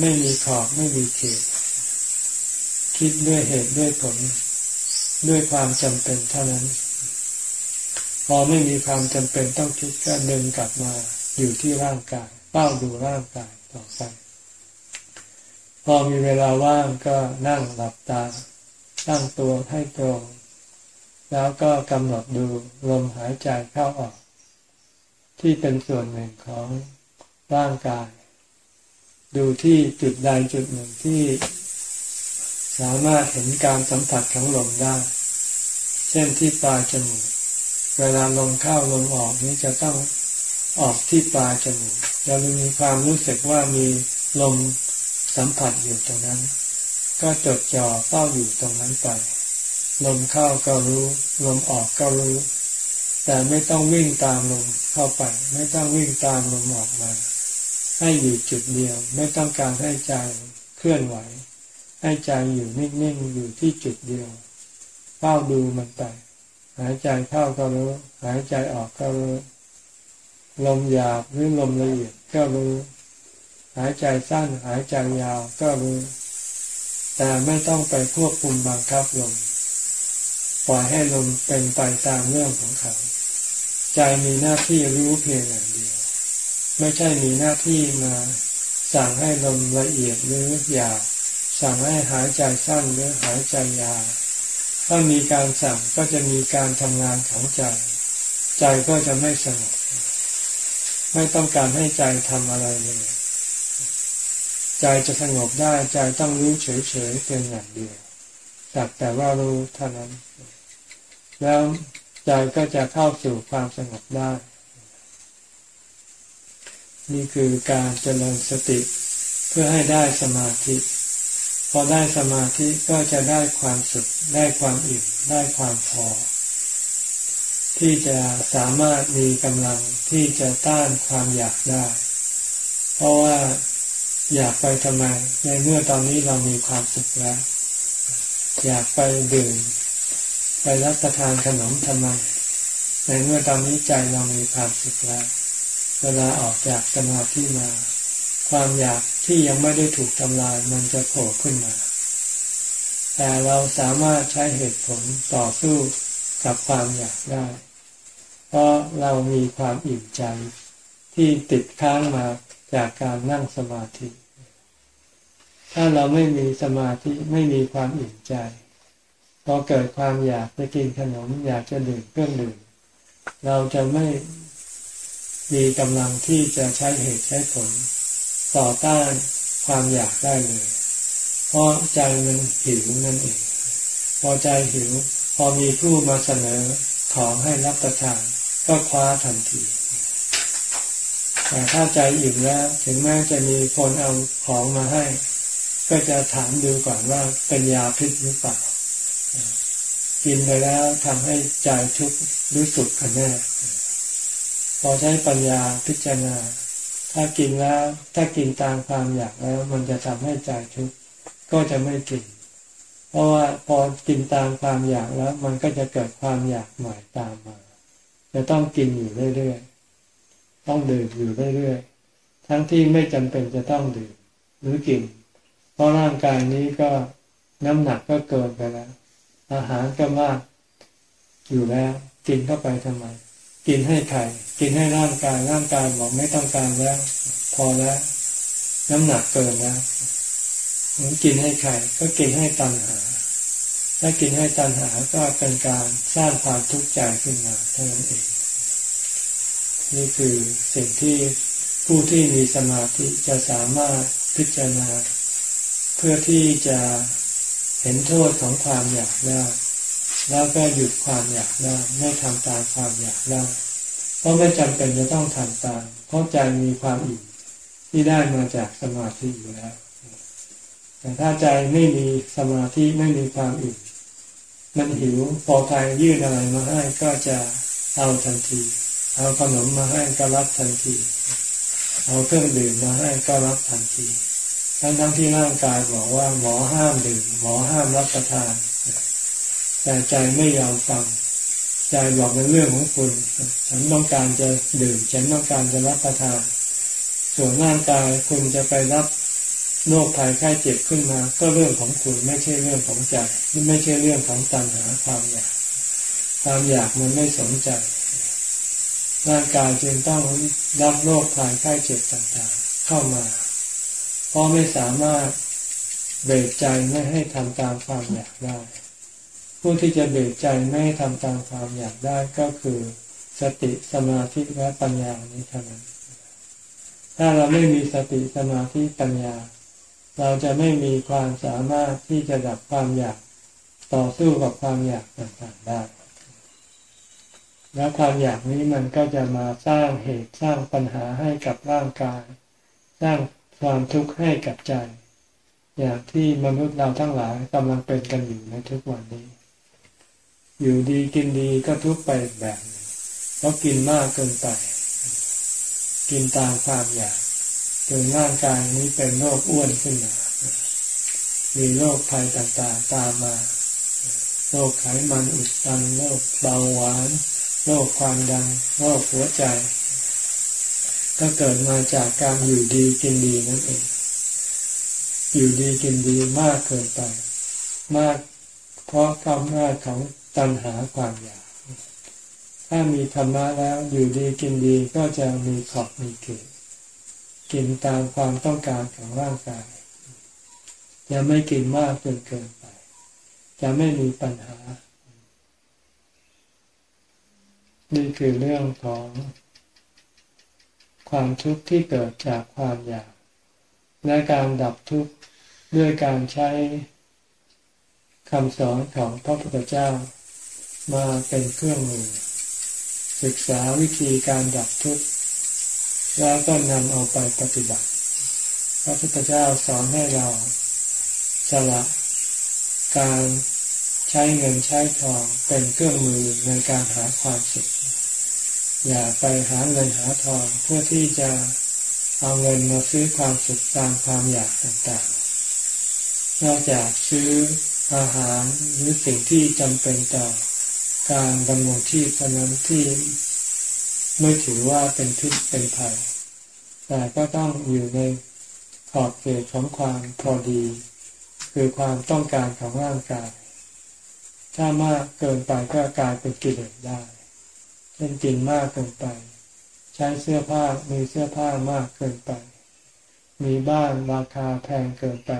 ไม่มีขอบไม่มีเขตคิดด้วยเหตุด้วยผล ด้วยความจำเป็นเท่านั้น พอไม่มีความจำเป็นต้องคิดก็เดินกลับมาอยู่ที่ร่างกายเป้าดูร่างกายต่อไปพอมีเวลาว่างก็นั่งหลับตาตั้งตัวให้ตรง แล้วก็กำหนดดูลมหายใจเข้าออก ที่เป็นส่วนหนึ่งของร่างกาย ดูที่จุดใดจุดหนึ่งที่ สามารถเห็นการสัมผัสของลมได้ เช่นที่ปลายจมูก เวลาลมเข้าลมออกนี้จะต้องออกที่ปลายจมูกเรามีความรู้สึกว่ามีลมสัมผัสอยู่ตรงนั้น ก็จดจ่อเฝ้าอยู่ตรงนั้นไป ลมเข้าก็รู้ ลมออกก็รู้ แต่ไม่ต้องวิ่งตามลมเข้าไป ไม่ต้องวิ่งตามลมออกมา ให้อยู่จุดเดียว ไม่ต้องการให้ใจเคลื่อนไหว ให้ใจอยู่นิ่งๆอยู่ที่จุดเดียวเฝ้าดูมันไป หายใจเข้าก็รู้ หายใจออกก็รู้ ลมหยาบหรือลมละเอียดก็รู้ หายใจสั้นหายใจยาวก็รู้ แต่ไม่ต้องไปควบคุมบังคับลมปล่อยให้ลมเป็นไปตามเรื่องของเขา ใจมีหน้าที่รู้เพียงอย่างเดียว ไม่ใช่มีหน้าที่มาสั่งให้ลมละเอียดหรือหยาบสั่งให้หายใจสั้นหรือหายใจยาวถ้ามีการสั่งก็จะมีการทำงานของใจ ใจก็จะไม่สงบไม่ต้องการให้ใจทำอะไรเลยใจจะสงบได้ใจต้องรู้เฉยๆเป็นอย่างเดียวสักแต่ว่ารู้เท่านั้น แล้วใจก็จะเข้าสู่ความสงบได้ นี่คือการเจริญสติเพื่อให้ได้สมาธิ พอได้สมาธิก็จะได้ความสุขได้ความอิ่มได้ความพอ ที่จะสามารถมีกำลังที่จะต้านความอยากได้ เพราะว่าอยากไปทำไมในเมื่อตอนนี้เรามีความสุขแล้ว อยากไปดื่มไปรับประทานขนมทำไม ในเมื่อตอนนี้ใจเรามีความสุขแล้ว วลาออกจากสมาธิมา ความอยากที่ยังไม่ได้ถูกทำลายมันจะโผล่ขึ้นมา แต่เราสามารถใช้เหตุผลต่อสู้กับความอยากได้ เพราะเรามีความอิ่มใจที่ติดค้างมาจากการนั่งสมาธิ ถ้าเราไม่มีสมาธิไม่มีความอิ่มใจ พอเกิดความอยากจะกินขนมอยากจะดื่มเครื่องดื่ม เราจะไม่ มีกำลังที่จะใช้เหตุใช้ผล ต่อต้านความอยากได้เลย เพราะใจมันหิวนั่นเอง พอใจหิว พอมีผู้มาเสนอของให้รับประทาน ก็คว้าทันทีแต่ถ้าใจอิ่มแล้ว ถึงแม้จะมีคนเอาของมาให้ ก็จะถามดูก่อนว่าเป็นยาพิษหรือเปล่า กินไปแล้วทำให้ใจทุกข์รู้สึกกันแน่ พอใช้ปัญญาพิจารณา ถ้ากินแล้วถ้ากินตามความอยากแล้ว มันจะทำให้ใจทุกข์ก็จะไม่กิน เพราะว่าพอกินตามความอยากแล้ว มันก็จะเกิดความอยากใหม่ตามมา จะต้องกินอยู่เรื่อยๆต้องดื่มอยู่เรื่อยๆทั้งที่ไม่จำเป็นจะต้องดื่มหรือกิน เพราะร่างกายนี้ก็น้ำหนักก็เกินไปแล้ว อาหารก็มากอยู่แล้ว กินเข้าไปทำไม กินให้ไข่กินให้ร่างกายร่างกายบอกไม่ต้องการแล้ว พอแล้ว น้ำหนักเกินแล้วมือนกินให้ไข่ก็กินให้ตันหา ถ้ากินให้ตันหาก็เป็นการสร้างความทุกข์ใจขึ้นมาเท่านั้นเอง นี่คือสิ่งที่ผู้ที่มีสมาธิจะสามารถพิจารณา เพื่อที่จะเห็นโทษของความอยากได้ แล้วก็หยุดความอยากได้ไม่ทำตามความอยากได้เพราะไม่จำเป็นจะต้องทำตามเพราะใจมีความอิ่มที่ได้มาจากสมาธิอยู่แล้ว แต่ถ้าใจไม่มีสมาธิไม่มีความอิ่มมันหิวพอใครยื่นอะไรมาให้ก็จะเอาทันที เอาขนมมาให้ก็รับทันที เอาเครื่องดื่มมาให้ก็รับทันที ทั้งทั้งที่ร่างกายบอกว่าหมอห้ามดื่มหมอห้ามรับประทาน แต่ใจไม่ยอมฟัง ใจบอกเป็นเรื่องของคุณ ฉันต้องการจะดื่ม ฉันต้องการจะรับประทาน ส่วนร่างกายคุณจะไปรับโรคภัยไข้เจ็บขึ้นมา ก็เรื่องของคุณไม่ใช่เรื่องของใจไม่ใช่เรื่องของตัณหาความอยากความอยากมันไม่สนใจ ร่างกายจึงต้องรับโรคภัยไข้เจ็บต่างๆ เข้ามา เพราะไม่สามารถเบรกใจไม่ให้ทำตามความอยากได้ ผู้ที่จะเบรกใจไม่ทำตามความอยากได้ก็คือสติสมาธิและปัญญานี้เท่านั้น ถ้าเราไม่มีสติสมาธิปัญญา เราจะไม่มีความสามารถที่จะดับความอยากต่อสู้กับความอยากต่างๆได้ แล้วความอยากนี้มันก็จะมาสร้างเหตุสร้างปัญหาให้กับร่างกาย สร้างความทุกข์ให้กับใจ อย่างที่มนุษย์เราทั้งหลายกำลังเป็นกันอยู่ในทุกวันนี้ อยู่ดีกินดีก็ทุกไปแบบนึงเพราะกินมากเกินไป กินตามความอยากจนร่างกายนี้เป็นโรคอ้วนขึ้นมา มีโรคภัยต่างๆตามมา โรคไขมันอุดตัน โรคเบาหวาน โรคความดัน โรคหัวใจ ก็เกิดมาจากการอยู่ดีกินดีนั่นเอง อยู่ดีกินดีมากเกินไป มาก เพราะคำนาจของ ตัณหาความอยาก ถ้ามีธรรมะแล้วอยู่ดีกินดีก็จะมีขอบมีเกศกินตามความต้องการของร่างกายจะไม่กินมากจนเกินไป จะไม่มีปัญหา นี่คือเรื่องของความทุกข์ที่เกิดจากความอยาก และการดับทุกข์ด้วยการใช้คำสอนของพระพุทธเจ้า มาเป็นเครื่องมือ ศึกษาวิธีการดับทุกข์แล้วก็นำเอาไปปฏิบัติ พระพุทธเจ้าสอนให้เราสละการใช้เงินใช้ทองเป็นเครื่องมือในการหาความสุข อย่าไปหาเงินหาทองเพื่อที่จะเอาเงินมาซื้อความสุขตามความอยากต่างๆ นอกจากซื้ออาหารหรือสิ่งที่จำเป็นต่อ การดำรงชีพเท่านั้นที่ไม่ถือว่าเป็นพิษเป็นภัย แต่ก็ต้องอยู่ในขอบเขตของความพอดี คือความต้องการของร่างกาย ถ้ามากเกินไปก็กลายเป็นกิเลสได้ เช่นกินมากเกินไป ใช้เสื้อผ้ามีเสื้อผ้ามากเกินไป มีบ้านราคาแพงเกินไป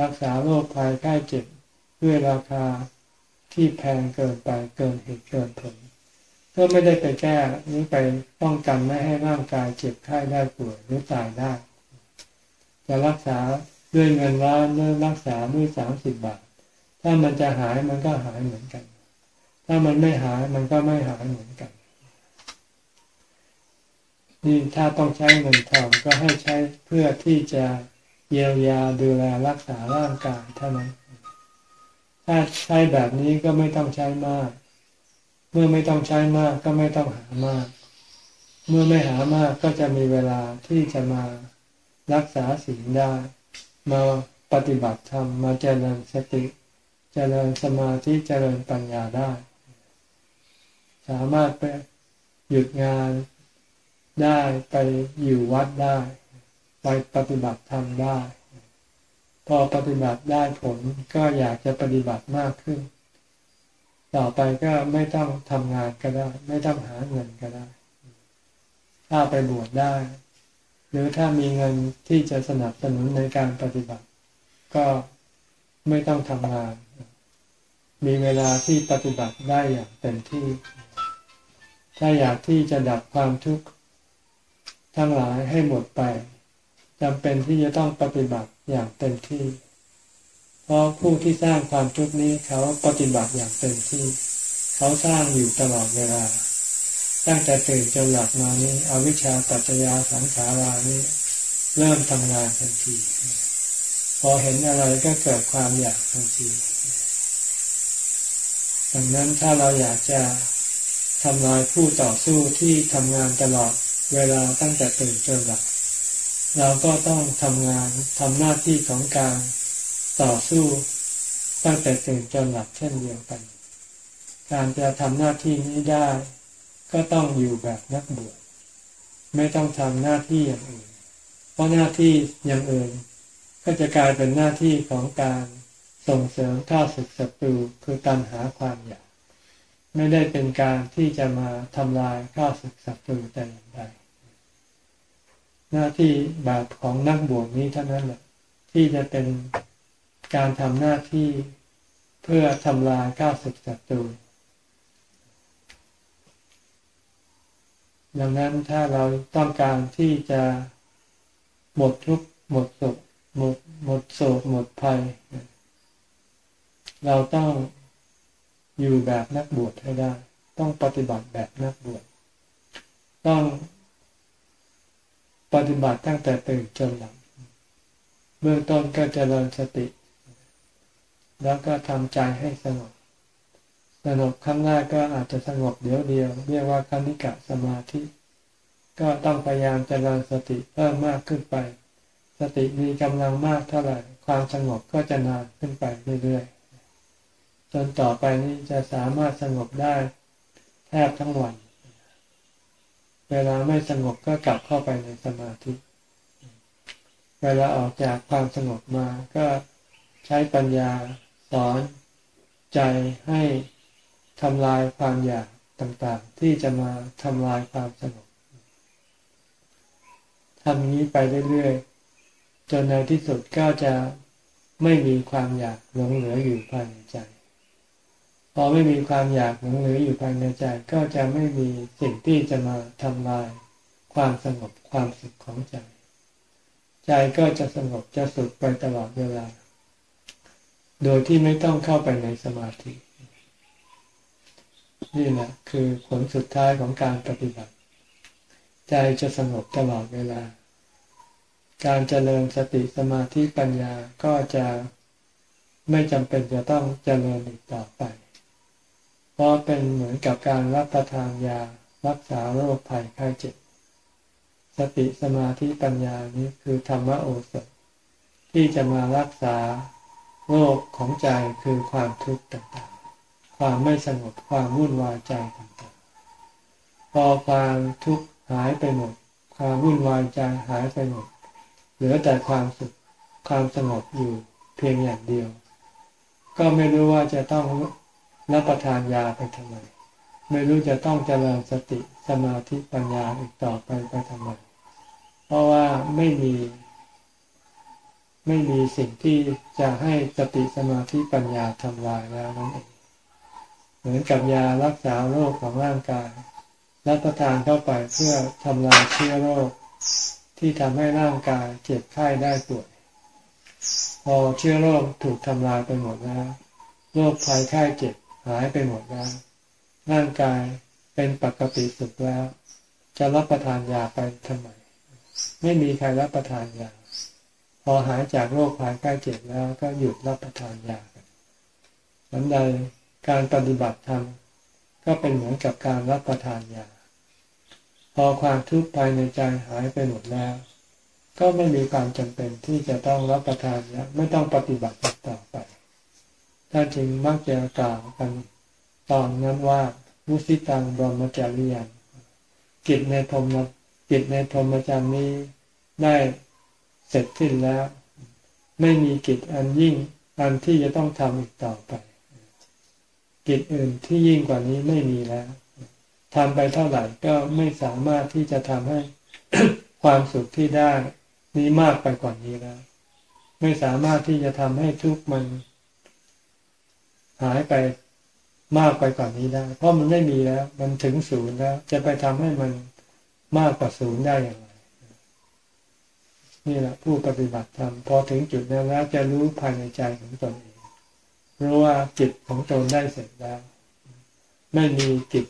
รักษาโรคภัยไข้เจ็บด้วยราคา ที่แพงเกินไปเกินเหตุเกินผลก็ไม่ได้ไปแก้นี้ไปป้องกันไม่ให้ร่างกายเจ็บไข้ได้ป่วยหรือตายได้จะรักษาด้วยเงินล้านหรือรักษาด้วยสามสิบบาท ถ้ามันจะหายมันก็หายเหมือนกัน ถ้ามันไม่หายมันก็ไม่หายเหมือนกัน นี่ถ้าต้องใช้เงินทองก็ให้ใช้เพื่อที่จะเยียวยาดูแลรักษาร่างกายเท่านั้น ถ้าใช้แบบนี้ก็ไม่ต้องใช้มาก เมื่อไม่ต้องใช้มากก็ไม่ต้องหามาก เมื่อไม่หามากก็จะมีเวลาที่จะมารักษาศีลได้ มาปฏิบัติธรรมมาเจริญสติ เจริญสมาธิเจริญปัญญาได้ สามารถไปหยุดงานได้ไปอยู่วัดได้ ไปปฏิบัติธรรมได้ พอปฏิบัติได้ผลก็อยากจะปฏิบัติมากขึ้น ต่อไปก็ไม่ต้องทำงานก็ได้ ไม่ต้องหาเงินก็ได้ ถ้าไปบวชได้ หรือถ้ามีเงินที่จะสนับสนุนในการปฏิบัติ ก็ไม่ต้องทำงาน มีเวลาที่ปฏิบัติได้อย่างเต็มที่ ถ้าอยากที่จะดับความทุกข์ทั้งหลายให้หมดไป จำเป็นที่จะต้องปฏิบัติอย่างเต็มที่ เพราะผู้ที่สร้างความทุกข์นี้เขาปฏิบัติอย่างเต็มที่ เขาสร้างอยู่ตลอดเวลา ตั้งแต่ตื่นจนหลับมานี้อวิชชาปัจจยาสังขารานี้ เริ่มทำงานทันที พอเห็นอะไรก็เกิดความอยากทันที ดังนั้นถ้าเราอยากจะทำลายผู้ต่อสู้ที่ทำงานตลอดเวลาตั้งแต่ตื่นจนหลับ เราก็ต้องทำงานทำหน้าที่ของการต่อสู้ตั้งแต่ตื่นจนหลับเช่นเดียวกัน การจะทำหน้าที่นี้ได้ ก็ต้องอยู่แบบนักบวชไม่ต้องทำหน้าที่อย่างอื่น เพราะหน้าที่อย่างอื่น ก็จะกลายเป็นหน้าที่ของการส่งเสริมข้าศึกศัตรูคือการหาความอยาก ไม่ได้เป็นการที่จะมาทำลายข้าศึกศัตรูแต่อย่างใด หน้าที่แบบของนักบวชนี้เท่านั้นแหละที่จะเป็นการทำหน้าที่เพื่อทำลายข้าศึกศัตรูดังนั้นถ้าเราต้องการที่จะหมดทุกหมดโศกหมดหมดโศกหมดภัย เราต้องอยู่แบบนักบวชให้ได้ ต้องปฏิบัติแบบนักบวชต้อง ปฏิบัติตั้งแต่ตื่นจนหลับเบื้องต้นก็จเจริญสติ แล้วก็ทำใจให้สงบสงบครั้งแรกก็อาจจะสงบเดียวเดียว เรียกว่าคณิกะสมาธิ ก็ต้องพยายามจเจริญสติเพิ่มมากขึ้นไป สติมีกำลังมากเท่าไหร่ ความสงบก็จะนานขึ้นไปเรื่อยๆจนต่อไปนี้จะสามารถสงบได้แทบทั้งวัน เวลาไม่สงบก็กลับเข้าไปในสมาธิ เวลาออกจากความสงบมาก็ใช้ปัญญาสอนใจให้ทำลายความอยากต่างๆ ที่จะมาทำลายความสงบทำนี้ไปเรื่อยๆ จนในที่สุดก็จะไม่มีความอยากหลงเหลืออยู่ภายในใจ พอไม่มีความอยากหลงเหลืออยู่ภายในใจก็จะไม่มีสิ่งที่จะมาทำลาย ความสงบความสุขของใจ ใจก็จะสงบจะสุขไปตลอดเวลา โดยที่ไม่ต้องเข้าไปในสมาธิ นี่แหละคือผลสุดท้ายของการปฏิบัติ ใจจะสงบตลอดเวลา การเจริญสติสมาธิปัญญาก็จะไม่จำเป็นจะต้องเจริญอีกต่อไป เพราะเป็นเหมือนกับการรับประทานยารักษาโรคภัยไข้เจ็บ สติสมาธิปัญญานี้คือธรรมโอสถ ที่จะมารักษาโรคของใจคือความทุกข์ต่างๆ ความไม่สงบความวุ่นวายใจต่างๆ พอความทุกข์หายไปหมด ความวุ่นวายใจหายไปหมด เหลือแต่ความสุขความสงบอยู่เพียงอย่างเดียว ก็ไม่รู้ว่าจะต้อง รับประทานยาไปทำไม ไม่รู้จะต้องเจริญสติสมาธิปัญญาอีกต่อไปไปทำไม เพราะว่าไม่มี ไม่มีสิ่งที่จะให้สติสมาธิปัญญาทำลายแล้วนั่นเองเหมือนกับยารักษาโรคของร่างกาย รับประทานเข้าไปเพื่อทำลายเชื้อโรคที่ทำให้ร่างกายเจ็บไข้ได้ป่วยพอเชื้อโรคถูกทำลายไปหมดแล้วโรคภัยไข้เจ็บ หายไปหมดแล้ว ร่างกายเป็นปกติสุดแล้ว จะรับประทานยาไปทำไม ไม่มีใครรับประทานยา พอหายจากโรคภัยไข้เจ็บแล้วก็หยุดรับประทานยากันนั้นใดการปฏิบัติธรรมก็เป็นเหมือนกับการรับประทานยา พอความทุกข์ภายในใจหายไปหมดแล้ว ก็ไม่มีความจำเป็นที่จะต้องรับประทานยาไม่ต้องปฏิบัติต่อไป ท่านจึงมักจะกล่าวกันตอนนั้นว่ามุสิตังบรมจารียันกิจในพรมกิจในพรหมจรรย์นี้ได้เสร็จสิ้นแล้ว ไม่มีกิจอันยิ่งอันที่จะต้องทำอีกต่อไป กิจอื่นที่ยิ่งกว่านี้ไม่มีแล้วทำไปเท่าไหร่ก็ไม่สามารถที่จะทำให้ความสุขที่ได้นี้มากไปกว่านี้แล้ว ไม่สามารถที่จะทำให้ทุกมัน หายไปมากไปกว่านี้ได้ เพราะมันไม่มีแล้ว มันถึงศูนย์แล้ว จะไปทำให้มันมากกว่าศูนย์ได้อย่างไรนี่แหละผู้ปฏิบัติธรรมพอถึงจุดนั้นแล้วจะรู้ภายในใจของตนเองรู้ว่าจิตของตนได้เสร็จแล้ว ไม่มีจิต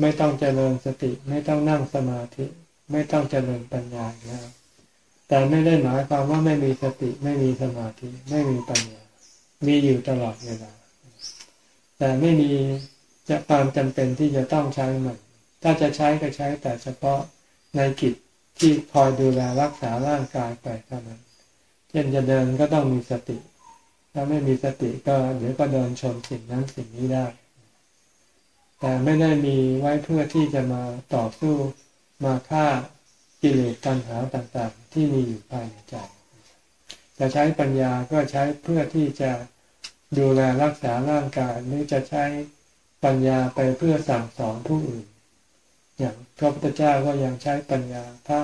ไม่ต้องเจริญสติ ไม่ต้องนั่งสมาธิ ไม่ต้องเจริญปัญญาแล้วแต่ไม่ได้หมายความว่าไม่มีสติ ไม่มีสมาธิ ไม่มีปัญญา มีอยู่ตลอดเวลา แต่ไม่มีจะความจำเป็นที่จะต้องใช้มันถ้าจะใช้ก็ใช้แต่เฉพาะในกิจที่คอยดูแลรักษาร่างกายไปเท่านั้น เช่นจะเดินก็ต้องมีสติ ถ้าไม่มีสติก็เดี๋ยวก็เดินชนสิ่งนั้นสิ่งนี้ได้ แต่ไม่ได้มีไว้เพื่อที่จะมาต่อสู้มาฆ่ากิเลสตัณหาต่างๆ ที่มีอยู่ภายในใจ จะใช้ปัญญาก็ใช้เพื่อที่จะ ดูแลรักษาร่างกายหรือจะใช้ปัญญาไปเพื่อสั่งสอนผู้อื่น อย่างพระพุทธเจ้าก็ยังใช้ปัญญาพระ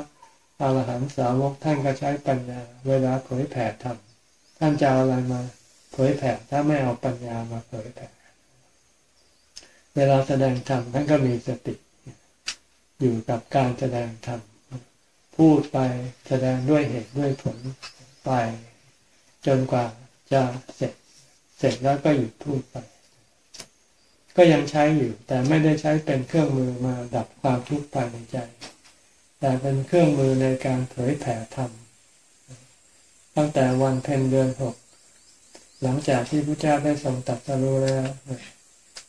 อรหันตสาวกท่านก็ใช้ปัญญา เวลาเผยแผ่ธรรมท่านจะเอาอะไรมาเผยแผ่ถ้าไม่เอาปัญญามาเผยแผ่เวลาแสดงธรรมท่านก็มีสติ อยู่กับการแสดงธรรมพูดไปแสดงด้วยเหตุด้วยผลไป จนกว่าจะเสร็จ เสร็จแล้วก็หยุดพูดไป ก็ยังใช้อยู่แต่ไม่ได้ใช้เป็นเครื่องมือมาดับความทุกข์ภายในใจ แต่เป็นเครื่องมือในการเผยแผ่ธรรมตั้งแต่วันเพ็ญเดือนหกหลังจากที่พระเจ้าได้ทรงตัดสรู้แล้ว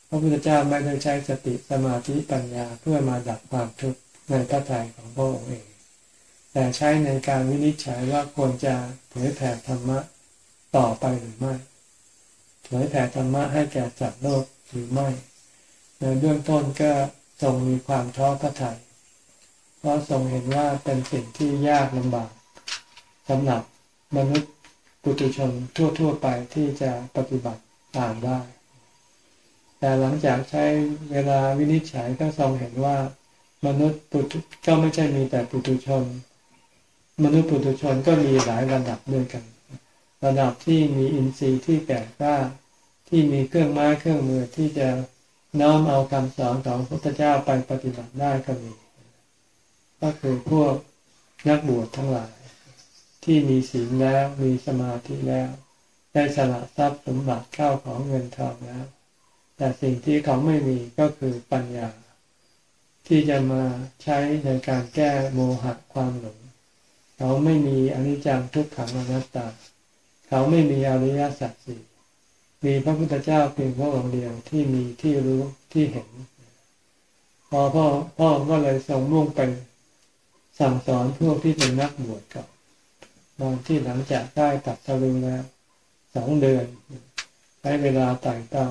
พระพุทธเจ้าไม่ได้ใช้สติสมาธิปัญญาเพื่อมาดับความทุกข์ในพระทัยของพระองค์เอง แต่ใช้ในการวินิจฉัยว่าควรจะเผยแผ่ธรรมะต่อไปหรือไม่ ผยแผ่ธรรมะให้แก่สัตว์โลกหรือไม่ ในเบื้องต้นก็ทรงมีความท้อพระทยัยเพราะทรงเห็นว่าเป็นสิ่งที่ยากลำบากสำหรับมนุษย์ปุถุชนทั่ว ๆ ไปที่จะปฏิบัติตามได้ แต่หลังจากใช้เวลาวินิจฉัยก็ทรงเห็นว่ามนุษย์ปุถุก็ไม่ใช่มีแต่ปุถุชน มนุษย์ปุถุชนก็มีหลายระดับด้วยกัน ระดับที่มีอินทรีย์ที่แก่กล้า ที่มีเครื่องไม้เครื่องมือที่จะน้อมเอาคำสอนของพระพุทธเจ้าไปปฏิบัติได้ก็มี ก็คือพวกนักบวชทั้งหลาย ที่มีศีลแล้วมีสมาธิแล้ว ได้สละทรัพย์สมบัติเข้าของเงินทองแล้ว แต่สิ่งที่เขาไม่มีก็คือปัญญา ที่จะมาใช้ในการแก้โมหะความหลง เขาไม่มีอนิจจังทุกขังอนัตตาเขาไม่มีอริยสัจสี่มีพระพุทธเจ้าเพียงพระองค์เดียวที่มีที่รู้ที่เห็น พอพ่อพ่อก็เลยส่งมุ่งไปสั่งสอนพวกที่เป็นนักบวชกับตอนที่หลังจากได้ตัดสรุแล้วสองเดือนใช้เวลาต่างตา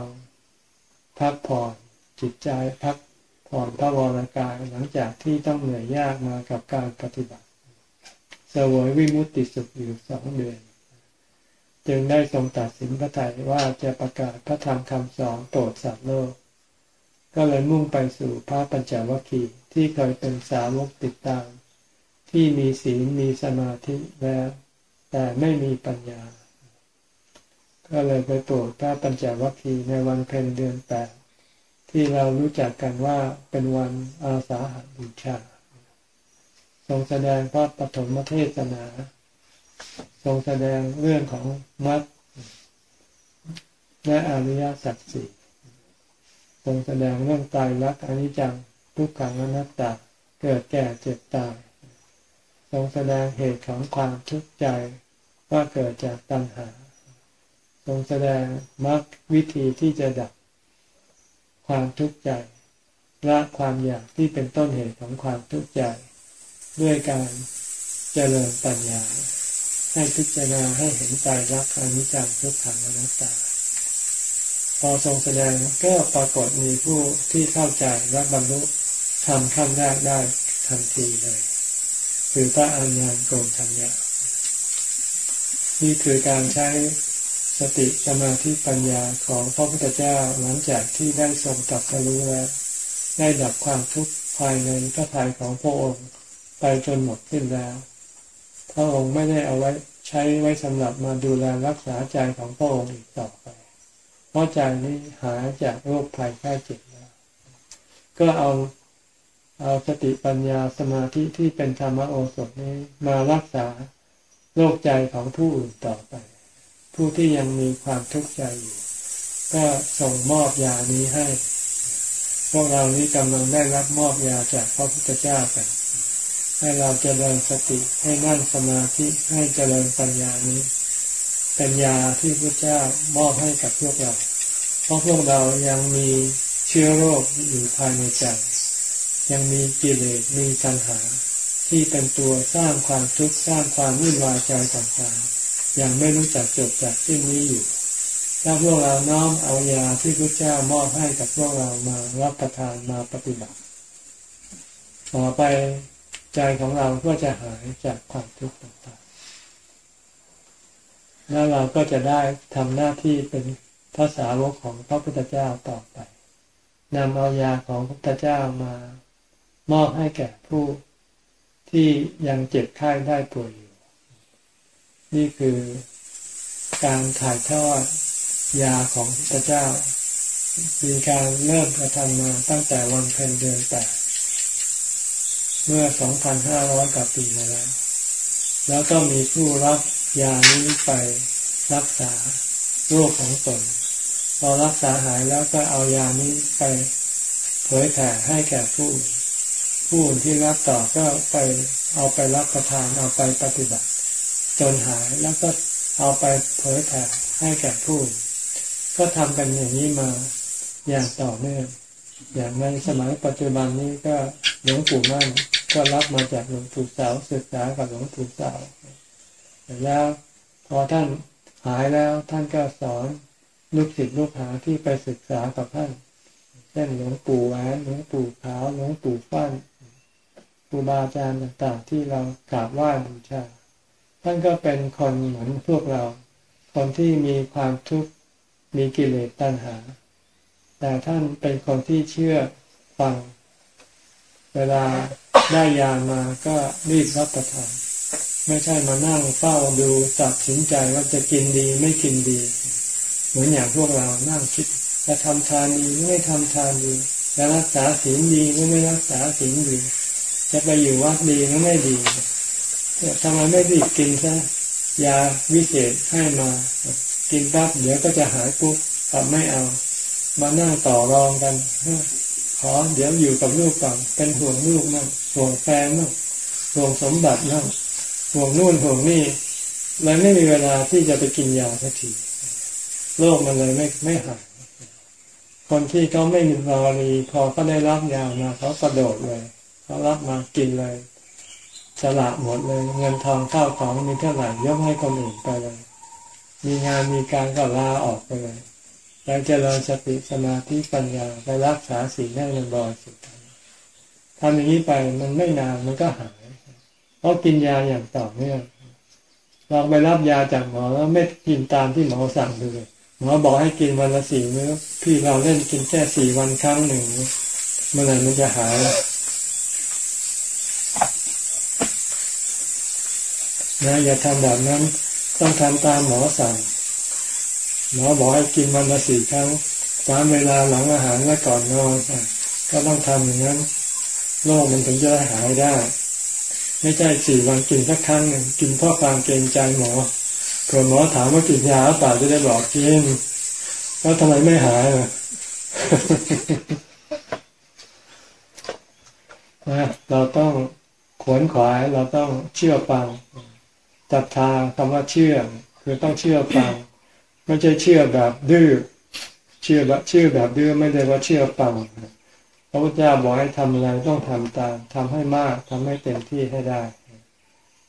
พักผ่อนจิตใจพักผ่อนพระวรากายหลังจากที่ต้องเหนื่อยยากมากับการปฏิบัติสวยวิมุตติสุขอยู่สองเดือน จึงได้ทรงตัดสินพระทัยว่าจะประกาศพระธรรมคำสอนโปรดสัตว์โลก ก็เลยมุ่งไปสู่พระปัญจวัคคีย์ที่เคยเป็นสาวกติดตาม ที่มีศีลมีสมาธิแล้วแต่ไม่มีปัญญา ก็เลยไปโปรดพระปัญจวัคคีย์ในวันเพ็ญเดือนแปดที่เรารู้จักกันว่าเป็นวันอาสาหบูชา ทรงแสดงพระปฐมเทศนา ทรงแสดงเรื่องของมัดและอริยสัจสี่ทรงแสดงเรื่องตายรักอนิจจังทุกขังอนัตตาเกิดแก่เจ็บตายทรงแสดงเหตุของความทุกข์ใจว่าเกิดจากตัณหา ทรงแสดงมรรควิธีที่จะดับความทุกข์ใจละความอยากที่เป็นต้นเหตุของความทุกข์ใจ ด้วยการเจริญปัญญา ให้พิจารณาให้เห็นใจรักอนิจจังทุกขังอนัตตา พอทรงแสดงก็ปรากฏมีผู้ที่เข้าใจและบรรลุทำขั้นแรกได้ทันทีเลย คือพระอัญญาณโกมทัญญานี่คือการใช้สติสมาธิปัญญาของพระพุทธเจ้าหลังจากที่ได้ทรงตัดสรู้แล้วได้ดับความทุกข์ภายในพระทัยของพระองค์ไปจนหมดสิ้นแล้ว พระองค์ไม่ได้เอาไว้ใช้ไว้สำหรับมาดูแลรักษาใจของพระองค์อีกต่อไป เพราะใจนี้หายจากโรคภัยแค่เจ็บแล้วก็เอาเอาสติปัญญาสมาธิที่เป็นธรรมโอสถนี้มารักษาโรคใจของผู้อื่นต่อไป ผู้ที่ยังมีความทุกข์ใจอยู่ ก็ส่งมอบยานี้ให้ พวกเรานี้กำลังได้รับมอบยาจากพระพุทธเจ้ากัน ให้เราเจริญสติให้นั่งสมาธิให้เจริญปัญญานี้เป็นยาที่พระเจ้ามอบให้กับพวกเรา เพราะพวกเรายังมีเชื้อโรคอยู่ภายในใจยังมีกิเลสมีตัณหา ที่เป็นตัวสร้างความทุกข์สร้างความวุ่นวายใจต่างๆยังไม่รู้จักจบจากที่นี้อยู่ถ้าพวกเราน้อมเอายาที่พระเจ้ามอบให้กับพวกเรามารับประทานมาปฏิบัติ ต่อไป ใจของเราก็จะหายจากความทุกข์ต่างๆ แล้วเราก็จะได้ทำหน้าที่เป็นภาษาวกของพระพุทธเจ้าต่อไปนำเอายาของพระพุทธเจ้ามามอบให้แก่ผู้ที่ยังเจ็บไข้ได้ป่วยอยู่ นี่คือการถ่ายทอดยาของพระพุทธเจ้า มีการเริ่มกระทำมาตั้งแต่วันเพ็ญเดือนแปด เมื่อ2,500กว่าปีมาแล้ว แล้วก็มีผู้รับยานี้ไปรักษาโรคของตนพอรักษาหายแล้วก็เอายานี้ไปเผยแผ่ให้แก่ผู้ผู้ที่รับต่อก็ไปเอาไปรับประทานเอาไปปฏิบัติ จนหายแล้วก็เอาไปเผยแผ่ให้แก่ผู้ ก็ทำกันอย่างนี้มาอย่างต่อเนื่อง อย่างในสมัยปัจจุบันนี้ก็หลวงปู่มั่นก็รับมาจากหลวงปู่สาวศึกษากับหลวงปู่สาวแล้วพอท่านหายแล้วท่านก็สอนลูกศิษย์ลูกหาที่ไปศึกษากับท่านเช่นหลวงปู่แหวนหลวงปู่ขาวหลวงปู่ฟั่นครูบาอาจารย์ต่างๆ ที่เรากราบไหว้บูชาท่านก็เป็นคนเหมือนพวกเรา คนที่มีความทุกข์มีกิเลสตัณหา แต่ท่านเป็นคนที่เชื่อฟัง เวลาได้ยามาก็รีบรับประทาน ไม่ใช่มานั่งเฝ้าดูตัดสินใจว่าจะกินดีไม่กินดี เหมือนอย่างพวกเรานั่งคิดจะทำทานดีไม่ทำทานดีจะรักษาศีลดีไม่รักษาศีลดี จะไปอยู่วัดดีไม่ดีทำไมไม่รีบกินซะยาวิเศษให้มา กินปั๊บเดี๋ยวก็จะหายปุ๊บกลับไม่เอา มานั่งต่อรองกันขอเดี๋ยวอยู่กับลูกก่อนเป็นห่วงลูกนั่งห่วงแฟนนั่งห่วงสมบัตินั่งห่วงนู่นห่วงนี่เลยไม่มีเวลาที่จะไปกินยาสักทีโรคมันเลยไม่ไม่หายคนที่เขาไม่มีรอรีพอเขาได้รับยามาเขากระโดดเลยเขารับมากินเลยสละหมดเลย เงินทองข้าวของมีเท่าไหร่ยกให้คนอื่นไปเลย มีงานมีการก็ลาออกไปเลย แล้วเจริญสติสมาธิปัญญาไปรักษาสิ่งให้มันบริสุทธิ์ทำอย่างนี้ไปมันไม่นานมันก็หายเพราะกินยาอย่างต่อเนื่องลองไปรับยาจากหมอแล้วไม่กินตามที่หมอสั่งเลยหมอบอกให้กินวันละสี่มื้อพี่เราเล่นกินแค่สี่วันครั้งหนึ่งเมื่อไหร่มันจะหายนะอย่าทำแบบนั้น ต้องทำตามหมอสั่ง หมอบอกให้กินวันละสี่ครั้งตามเวลาหลังอาหารและก่อนนอนก็ต้องทำอย่างนั้นโรคมันถึงจะหายได้ ไม่ใช่สี่วันกินสักครั้งหนึ่งกินเพราะความเกรงใจหมอเผื่อหมอถามว่ากินยาเปล่าจะได้บอกกินแล้วทำไมไม่หายล่ะนะเราต้องขวนขวายเราต้องเชื่อฟังจับทางคำว่าเชื่อ คือต้องเชื่อฟัง ไม่ใช่เชื่อแบบดื้อเชื่อแบบเชื่อแบบดื้อไม่ได้ว่าเชื่อฟังพระพุทธเจ้าบอกให้ทำอะไรต้องทำตามทำให้มากทำให้เต็มที่ให้ได้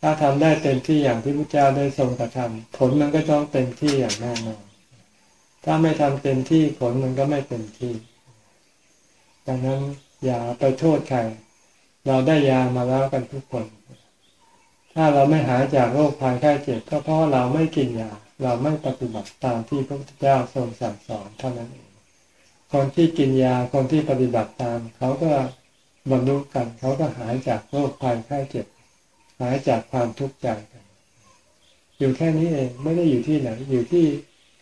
ถ้าทำได้เต็มที่อย่างที่พระเจ้าได้ทรงกระทำผลมันก็ต้องเต็มที่อย่างแน่นอนถ้าไม่ทำเต็มที่ผลมันก็ไม่เต็มที่ ดังนั้นอย่าไปโทษใครเราได้ยามาแล้วกันทุกคน ถ้าเราไม่หายจากโรคภัยไข้เจ็บก็เพราะเราไม่กินยา เราไม่ปฏิบัติตามที่พระพุทธเจ้าทรงสั่งสอนเท่านั้นเองคนที่กินยาคนที่ปฏิบัติตาม เขาก็บรรลุกัน เขาก็หายจากโรคภัยไข้เจ็บ หายจากความทุกข์ใจกัน อยู่แค่นี้เองไม่ได้อยู่ที่ไหนอยู่ที่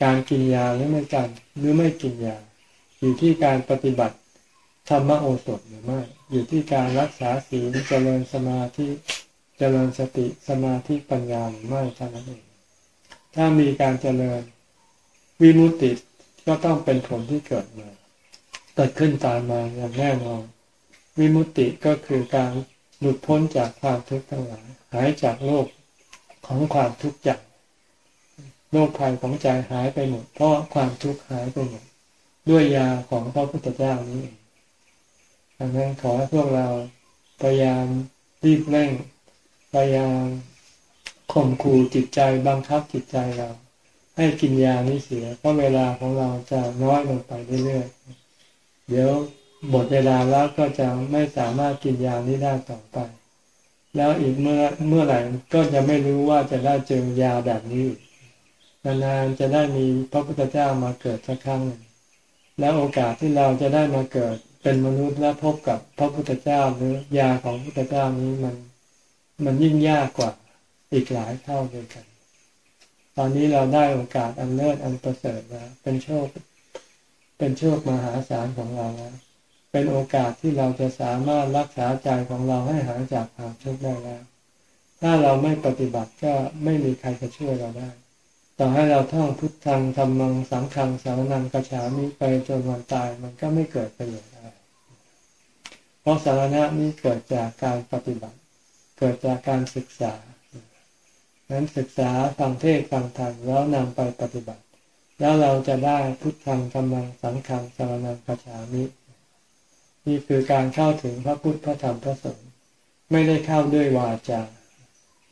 การกินยาหรือไม่การหรือไม่กินยา อยู่ที่การปฏิบัติธรรมโอสถหรือไม่อยู่ที่การรักษาศีลเจริญสมาธิเจริญสติสมาธิปัญญาหรือไม่เท่านั้นเอง ถ้ามีการเจริญวิมุตติก็ต้องเป็นผลที่เกิดมาเกิดขึ้นตามมาอย่างแน่นอนวิมุตติก็คือการหลุดพ้นจากความทุกข์ทั้งหลายหายจากโลกของความทุกข์ใจโรคภัยของใจหายไปหมด เพราะความทุกข์หายไปหมด ด้วยยาของพระพุทธเจ้านี้ดังนั้นขอให้พวกเราพยายามรีบเร่งพยายาม ข่มขู่จิตใจบังคับจิตใจเรา ให้กินยานี้เสีย เพราะเวลาของเราจะน้อยลงไปเรื่อยๆเดี๋ยวหมดเวลาแล้วก็จะไม่สามารถกินยานี้ได้ต่อไป แล้วอีกเมื่อเมื่อไหร่ก็จะไม่รู้ว่าจะได้เจอยาแบบนี้นานๆจะได้มีพระพุทธเจ้ามาเกิดสักครั้งแล้วโอกาสที่เราจะได้มาเกิดเป็นมนุษย์และพบกับพระพุทธเจ้าหรือยาของพระพุทธเจ้านี้มัน มันยิ่งยากกว่า อีกหลายเท่าด้วยกัน ตอนนี้เราได้โอกาสอันเลิศอันประเสริฐแล้วเป็นโชค เป็นโชคมหาศาลของเราแล้วเป็นโอกาสที่เราจะสามารถรักษาใจของเราให้หายจากความทุกข์ได้แล้ว ถ้าเราไม่ปฏิบัติก็ไม่มีใครจะช่วยเราได้ ต่อให้เราท่องพุทธังธรรมังสังฆังสารนังกระฉามิไปจนวันตายมันก็ไม่เกิดประโยชน์อะไร เพราะสารณะนี้เกิดจากการปฏิบัติ เกิดจากการศึกษา นั้นศึกษาฟังเทศฟังธรรมแล้วนำไปปฏิบัติ แล้วเราจะได้พุทธังธรรมังสังฆังสารนังกระฉามินี่คือการเข้าถึงพระพุทธพระธรรมพระสงฆ์ไม่ได้เข้าด้วยวาจา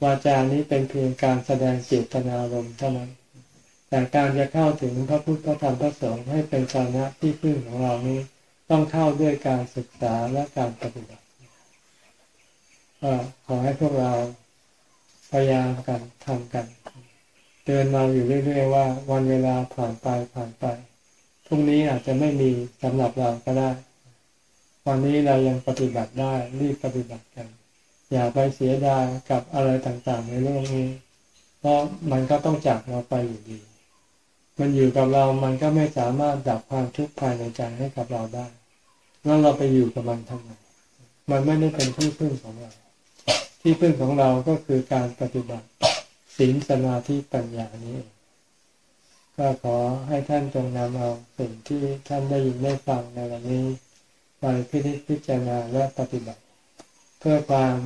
วาจานี้เป็นเพียงการแสดงเจตนารมณ์เท่านั้น แต่การจะเข้าถึงพระพุทธพระธรรมพระสงฆ์ให้เป็นสาระที่พึ่งของเรานี้ต้องเข้าด้วยการศึกษาและการปฏิบัติขอให้พวกเรา พยายามกันทำกัน เตือนเราอยู่เรื่อยๆว่า วันเวลาผ่านไปผ่านไปพรุ่งนี้อาจจะไม่มีสำหรับเราก็ได้ วันนี้เรายังปฏิบัติได้รีบปฏิบัติกัน อย่าไปเสียดายกับอะไรต่างๆ ในโลกนี้ เพราะมันก็ต้องจากเราไปอยู่ดี มันอยู่กับเรา มันก็ไม่สามารถดับความทุกข์ภายในใจให้กับเราได้ แล้วเราไปอยู่กับมันทำไม มันไม่ได้เป็นที่พึ่งของเรา ที่พึ่งของเราก็คือการปฏิบัติศีลสมาธิปัญญานี้ ก็ขอให้ท่านจงนำเอาสิ่งที่ท่านได้ยินได้ฟังในวันนี้ไปพิพิจารณาและปฏิบัติ เพื่อความ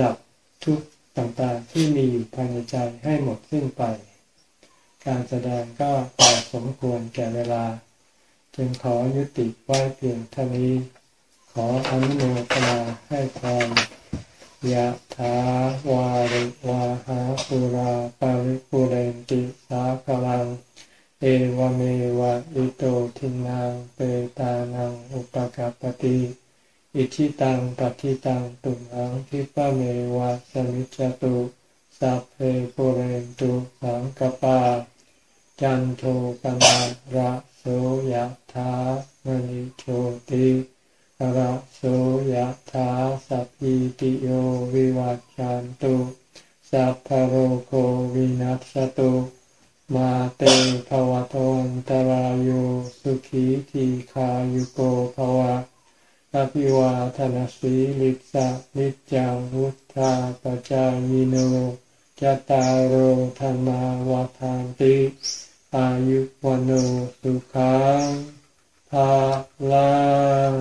ดับทุกข์ต่างๆที่มีอยู่ภายในใจให้หมดสิ้นไป การแสดงก็พอสมควรแก่เวลา จึงขอยุติไว้เพียงเท่านี้ ขออนุโมทนาให้พร ยะถาวาริวาหาปุราปาริปุเรนติสาคลัง เอวเมวะอิโตทินังเปตานังอุปกัปติอิทิตังปัติตังตุมังคิปะเมวะสมิจจตุสัพเพโปเรนตุสังกปา จันโทปนะระโสยธามณิโชติ ระโสยธาสัพพิติโยวิวัจจันตุสัพพโรโควินัสตุมาเตภวะตนตรายโยสุขีทีขายุโกภวะอภิวาทนาสีลิสะนิจังวุธาปจายโนจตารโหธรรมาวาทานติอายุวันโอสุขังาลัง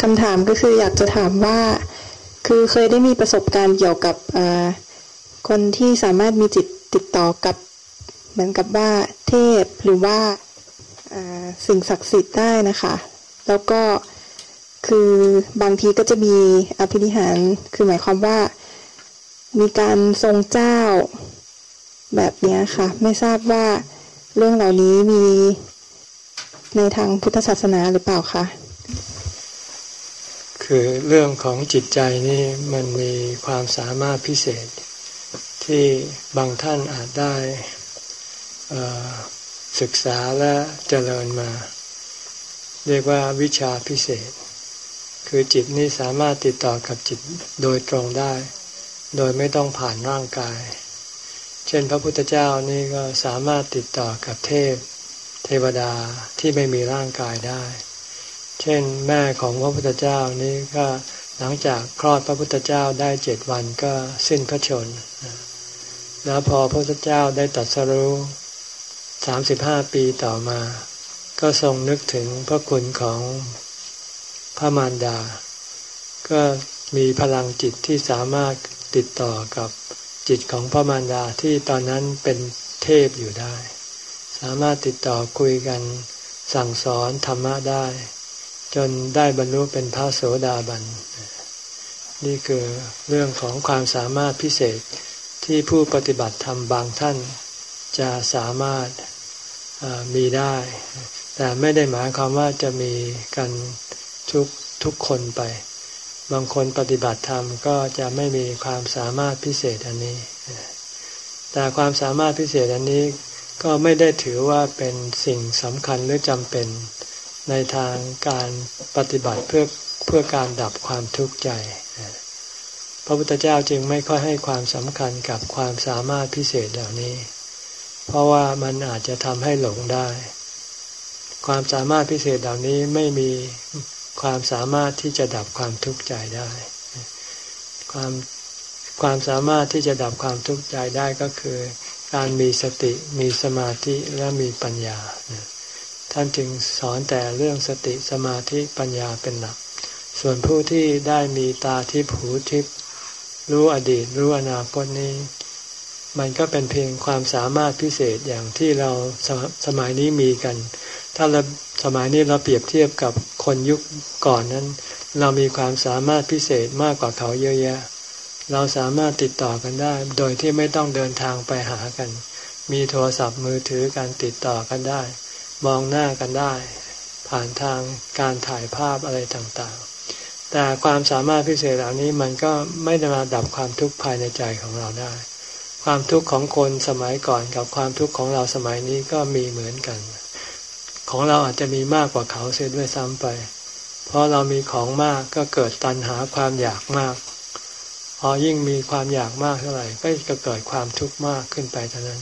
คำถามก็คืออยากจะถามว่า คือเคยได้มีประสบการณ์เกี่ยวกับคนที่สามารถมีจิตติดต่อกับ เหมือนกับว่าเทพหรือว่าสิ่งศักดิ์สิทธิ์ได้นะคะ แล้วก็คือบางทีก็จะมีอภินิหาร คือหมายความว่า มีการทรงเจ้า แบบนี้ค่ะ ไม่ทราบว่าเรื่องเหล่านี้มีในทางพุทธศาสนาหรือเปล่าคะคือเรื่องของจิตใจนี่มันมีความสามารถพิเศษ ที่บางท่านอาจได้ศึกษาและเจริญมา เรียกว่าวิชาพิเศษ คือจิตนี่สามารถติดต่อกับจิตโดยตรงได้ โดยไม่ต้องผ่านร่างกาย เช่นพระพุทธเจ้านี่ก็สามารถติดต่อกับเทพ เทวดาที่ไม่มีร่างกายได้ เช่นแม่ของพระพุทธเจ้านี่ก็หลังจากคลอดพระพุทธเจ้าได้เจ็ดวันก็สิ้นพระชน แล้วพอพระพุทธเจ้าได้ตัดสรู้สามสิบห้าปีต่อมา ก็ทรงนึกถึงพระคุณของพระมารดา ก็มีพลังจิตที่สามารถติดต่อกับ จิตของพระมารดาที่ตอนนั้นเป็นเทพอยู่ได้ สามารถติดต่อคุยกันสั่งสอนธรรมะได้ จนได้บรรลุเป็นพระโสดาบัน นี่คือเรื่องของความสามารถพิเศษที่ผู้ปฏิบัติธรรมบางท่านจะสามารถมีได้ แต่ไม่ได้หมายความว่าจะมีกันทุกทุกคนไป บางคนปฏิบัติธรรมก็จะไม่มีความสามารถพิเศษอันนี้ แต่ความสามารถพิเศษอันนี้ก็ไม่ได้ถือว่าเป็นสิ่งสำคัญหรือจำเป็นในทางการปฏิบัติเพื่อเพื่อการดับความทุกข์ใจ พระพุทธเจ้าจึงไม่ค่อยให้ความสำคัญกับความสามารถพิเศษเหล่านี้ เพราะว่ามันอาจจะทำให้หลงได้ ความสามารถพิเศษเหล่านี้ไม่มี ความสามารถที่จะดับความทุกข์ใจได้ ความความสามารถที่จะดับความทุกข์ใจได้ก็คือ การมีสติมีสมาธิและมีปัญญา ท่านจึงสอนแต่เรื่องสติสมาธิปัญญาเป็นหลัก ส่วนผู้ที่ได้มีตาทิพหูทิพรู้อดีตรู้อนาคตนี้ มันก็เป็นเพียงความสามารถพิเศษอย่างที่เราสสมัยนี้มีกัน ถ้าเราสมัยนี้เราเปรียบเทียบกับคนยุคก่อนนั้น เรามีความสามารถพิเศษมากกว่าเขาเยอะแยะ เราสามารถติดต่อกันได้ โดยที่ไม่ต้องเดินทางไปหากัน มีโทรศัพท์มือถือการติดต่อกันได้ มองหน้ากันได้ ผ่านทางการถ่ายภาพอะไรต่างๆ แต่ความสามารถพิเศษเหล่านี้มันก็ไม่ได้มาดับความทุกข์ภายในใจของเราได้ ความทุกข์ของคนสมัยก่อนกับความทุกข์ของเราสมัยนี้ก็มีเหมือนกัน ของเราอาจจะมีมากกว่าเขาเสียด้วยซ้ำไป เพราะเรามีของมากก็เกิดตัณหาความอยากมาก พอยิ่งมีความอยากมากเท่าไหร่ก็จะเกิดความทุกข์มากขึ้นไปเท่านั้น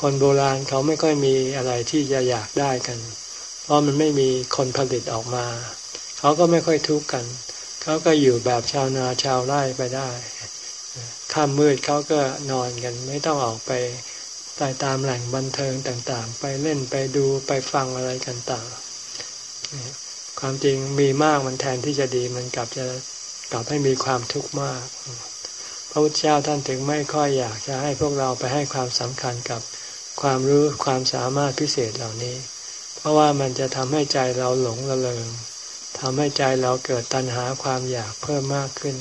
คนโบราณเขาไม่ค่อยมีอะไรที่จะอยากได้กัน เพราะมันไม่มีคนผลิตออกมา เขาก็ไม่ค่อยทุกข์กัน เขาก็อยู่แบบชาวนาชาวไร่ไปได้ค่ำมืดเขาก็นอนกันไม่ต้องออกไป ไปตามแหล่งบันเทิงต่างๆ ไปเล่นไปดูไปฟังอะไรกันต่างความจริงมีมากมันแทนที่จะดีมันกลับจะกลับให้มีความทุกข์มาก พระพุทธเจ้าท่านถึงไม่ค่อยอยากจะให้พวกเราไปให้ความสำคัญกับความรู้ความสามารถพิเศษเหล่านี้ เพราะว่ามันจะทำให้ใจเราหลงระเริงทำให้ใจเราเกิดตัณหาความอยากเพิ่มมากขึ้น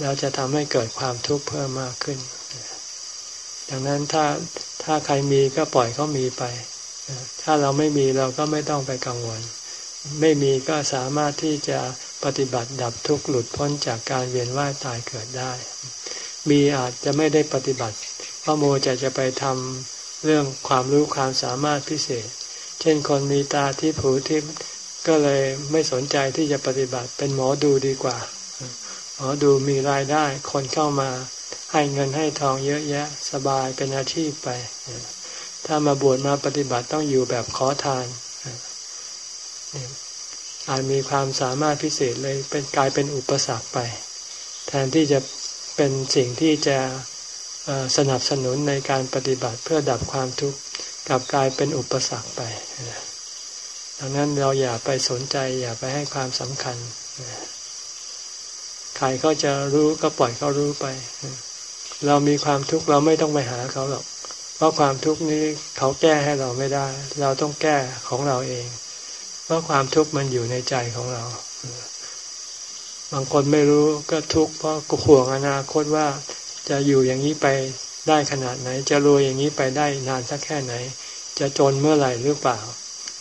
แล้วจะทำให้เกิดความทุกข์เพิ่มมากขึ้น ดังนั้นถ้าถ้าใครมีก็ปล่อยเขามีไป ถ้าเราไม่มีเราก็ไม่ต้องไปกังวล ไม่มีก็สามารถที่จะปฏิบัติดับทุกข์หลุดพ้นจากการเวียนว่ายตายเกิดได้ มีอาจจะไม่ได้ปฏิบัติ เพราะโมจะจะไปทำเรื่องความรู้ความสามารถพิเศษ เช่นคนมีตาที่ผูที่ก็เลยไม่สนใจที่จะปฏิบัติเป็นหมอดูดีกว่า หมอดูมีรายได้คนเข้ามา ให้เงินให้ทองเยอะแยะ สบายเป็นอาชีพไป ถ้ามาบวชมาปฏิบัติต้องอยู่แบบขอทานอาจมีความสามารถพิเศษเลยเป็นกลายเป็นอุปสรรคไป แทนที่จะเป็นสิ่งที่จะสนับสนุนในการปฏิบัติเพื่อดับความทุกข์กลับกลายเป็นอุปสรรคไปดังนั้นเราอย่าไปสนใจอย่าไปให้ความสำคัญใครเขาจะรู้ก็ปล่อยเขารู้ไป เรามีความทุกข์เราไม่ต้องไปหาเขาหรอก เพราะความทุกข์นี้เขาแก้ให้เราไม่ได้ เราต้องแก้ของเราเอง เพราะความทุกข์มันอยู่ในใจของเรา บางคนไม่รู้ก็ทุกข์เพราะกห่วงอนาคตว่าจะอยู่อย่างนี้ไปได้ขนาดไหน จะรวยอย่างนี้ไปได้นานสักแค่ไหน จะจนเมื่อไหร่หรือเปล่า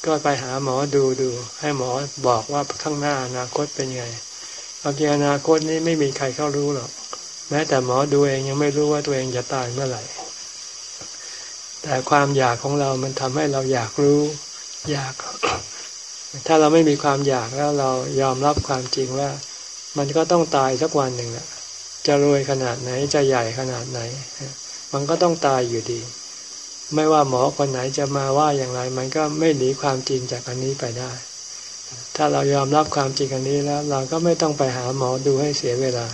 ก็ไปหาหมอดูดู ให้หมอบอกว่าข้างหน้าอนาคตเป็นไงบางทีอนาคตนี้ไม่มีใครเข้ารู้หรอก แม้แต่หมอดูเองยังไม่รู้ว่าตัวเองจะตายเมื่อไหร่ แต่ความอยากของเรามันทำให้เราอยากรู้ อยาก ถ้าเราไม่มีความอยากแล้วเรายอมรับความจริงว่า มันก็ต้องตายสักวันหนึ่งแหละจะรวยขนาดไหนจะใหญ่ขนาดไหน มันก็ต้องตายอยู่ดี ไม่ว่าหมอคนไหนจะมาว่าอย่างไร มันก็ไม่หนีความจริงจากอันนี้ไปได้ ถ้าเรายอมรับความจริงอันนี้แล้ว เราก็ไม่ต้องไปหาหมอดูให้เสียเวลา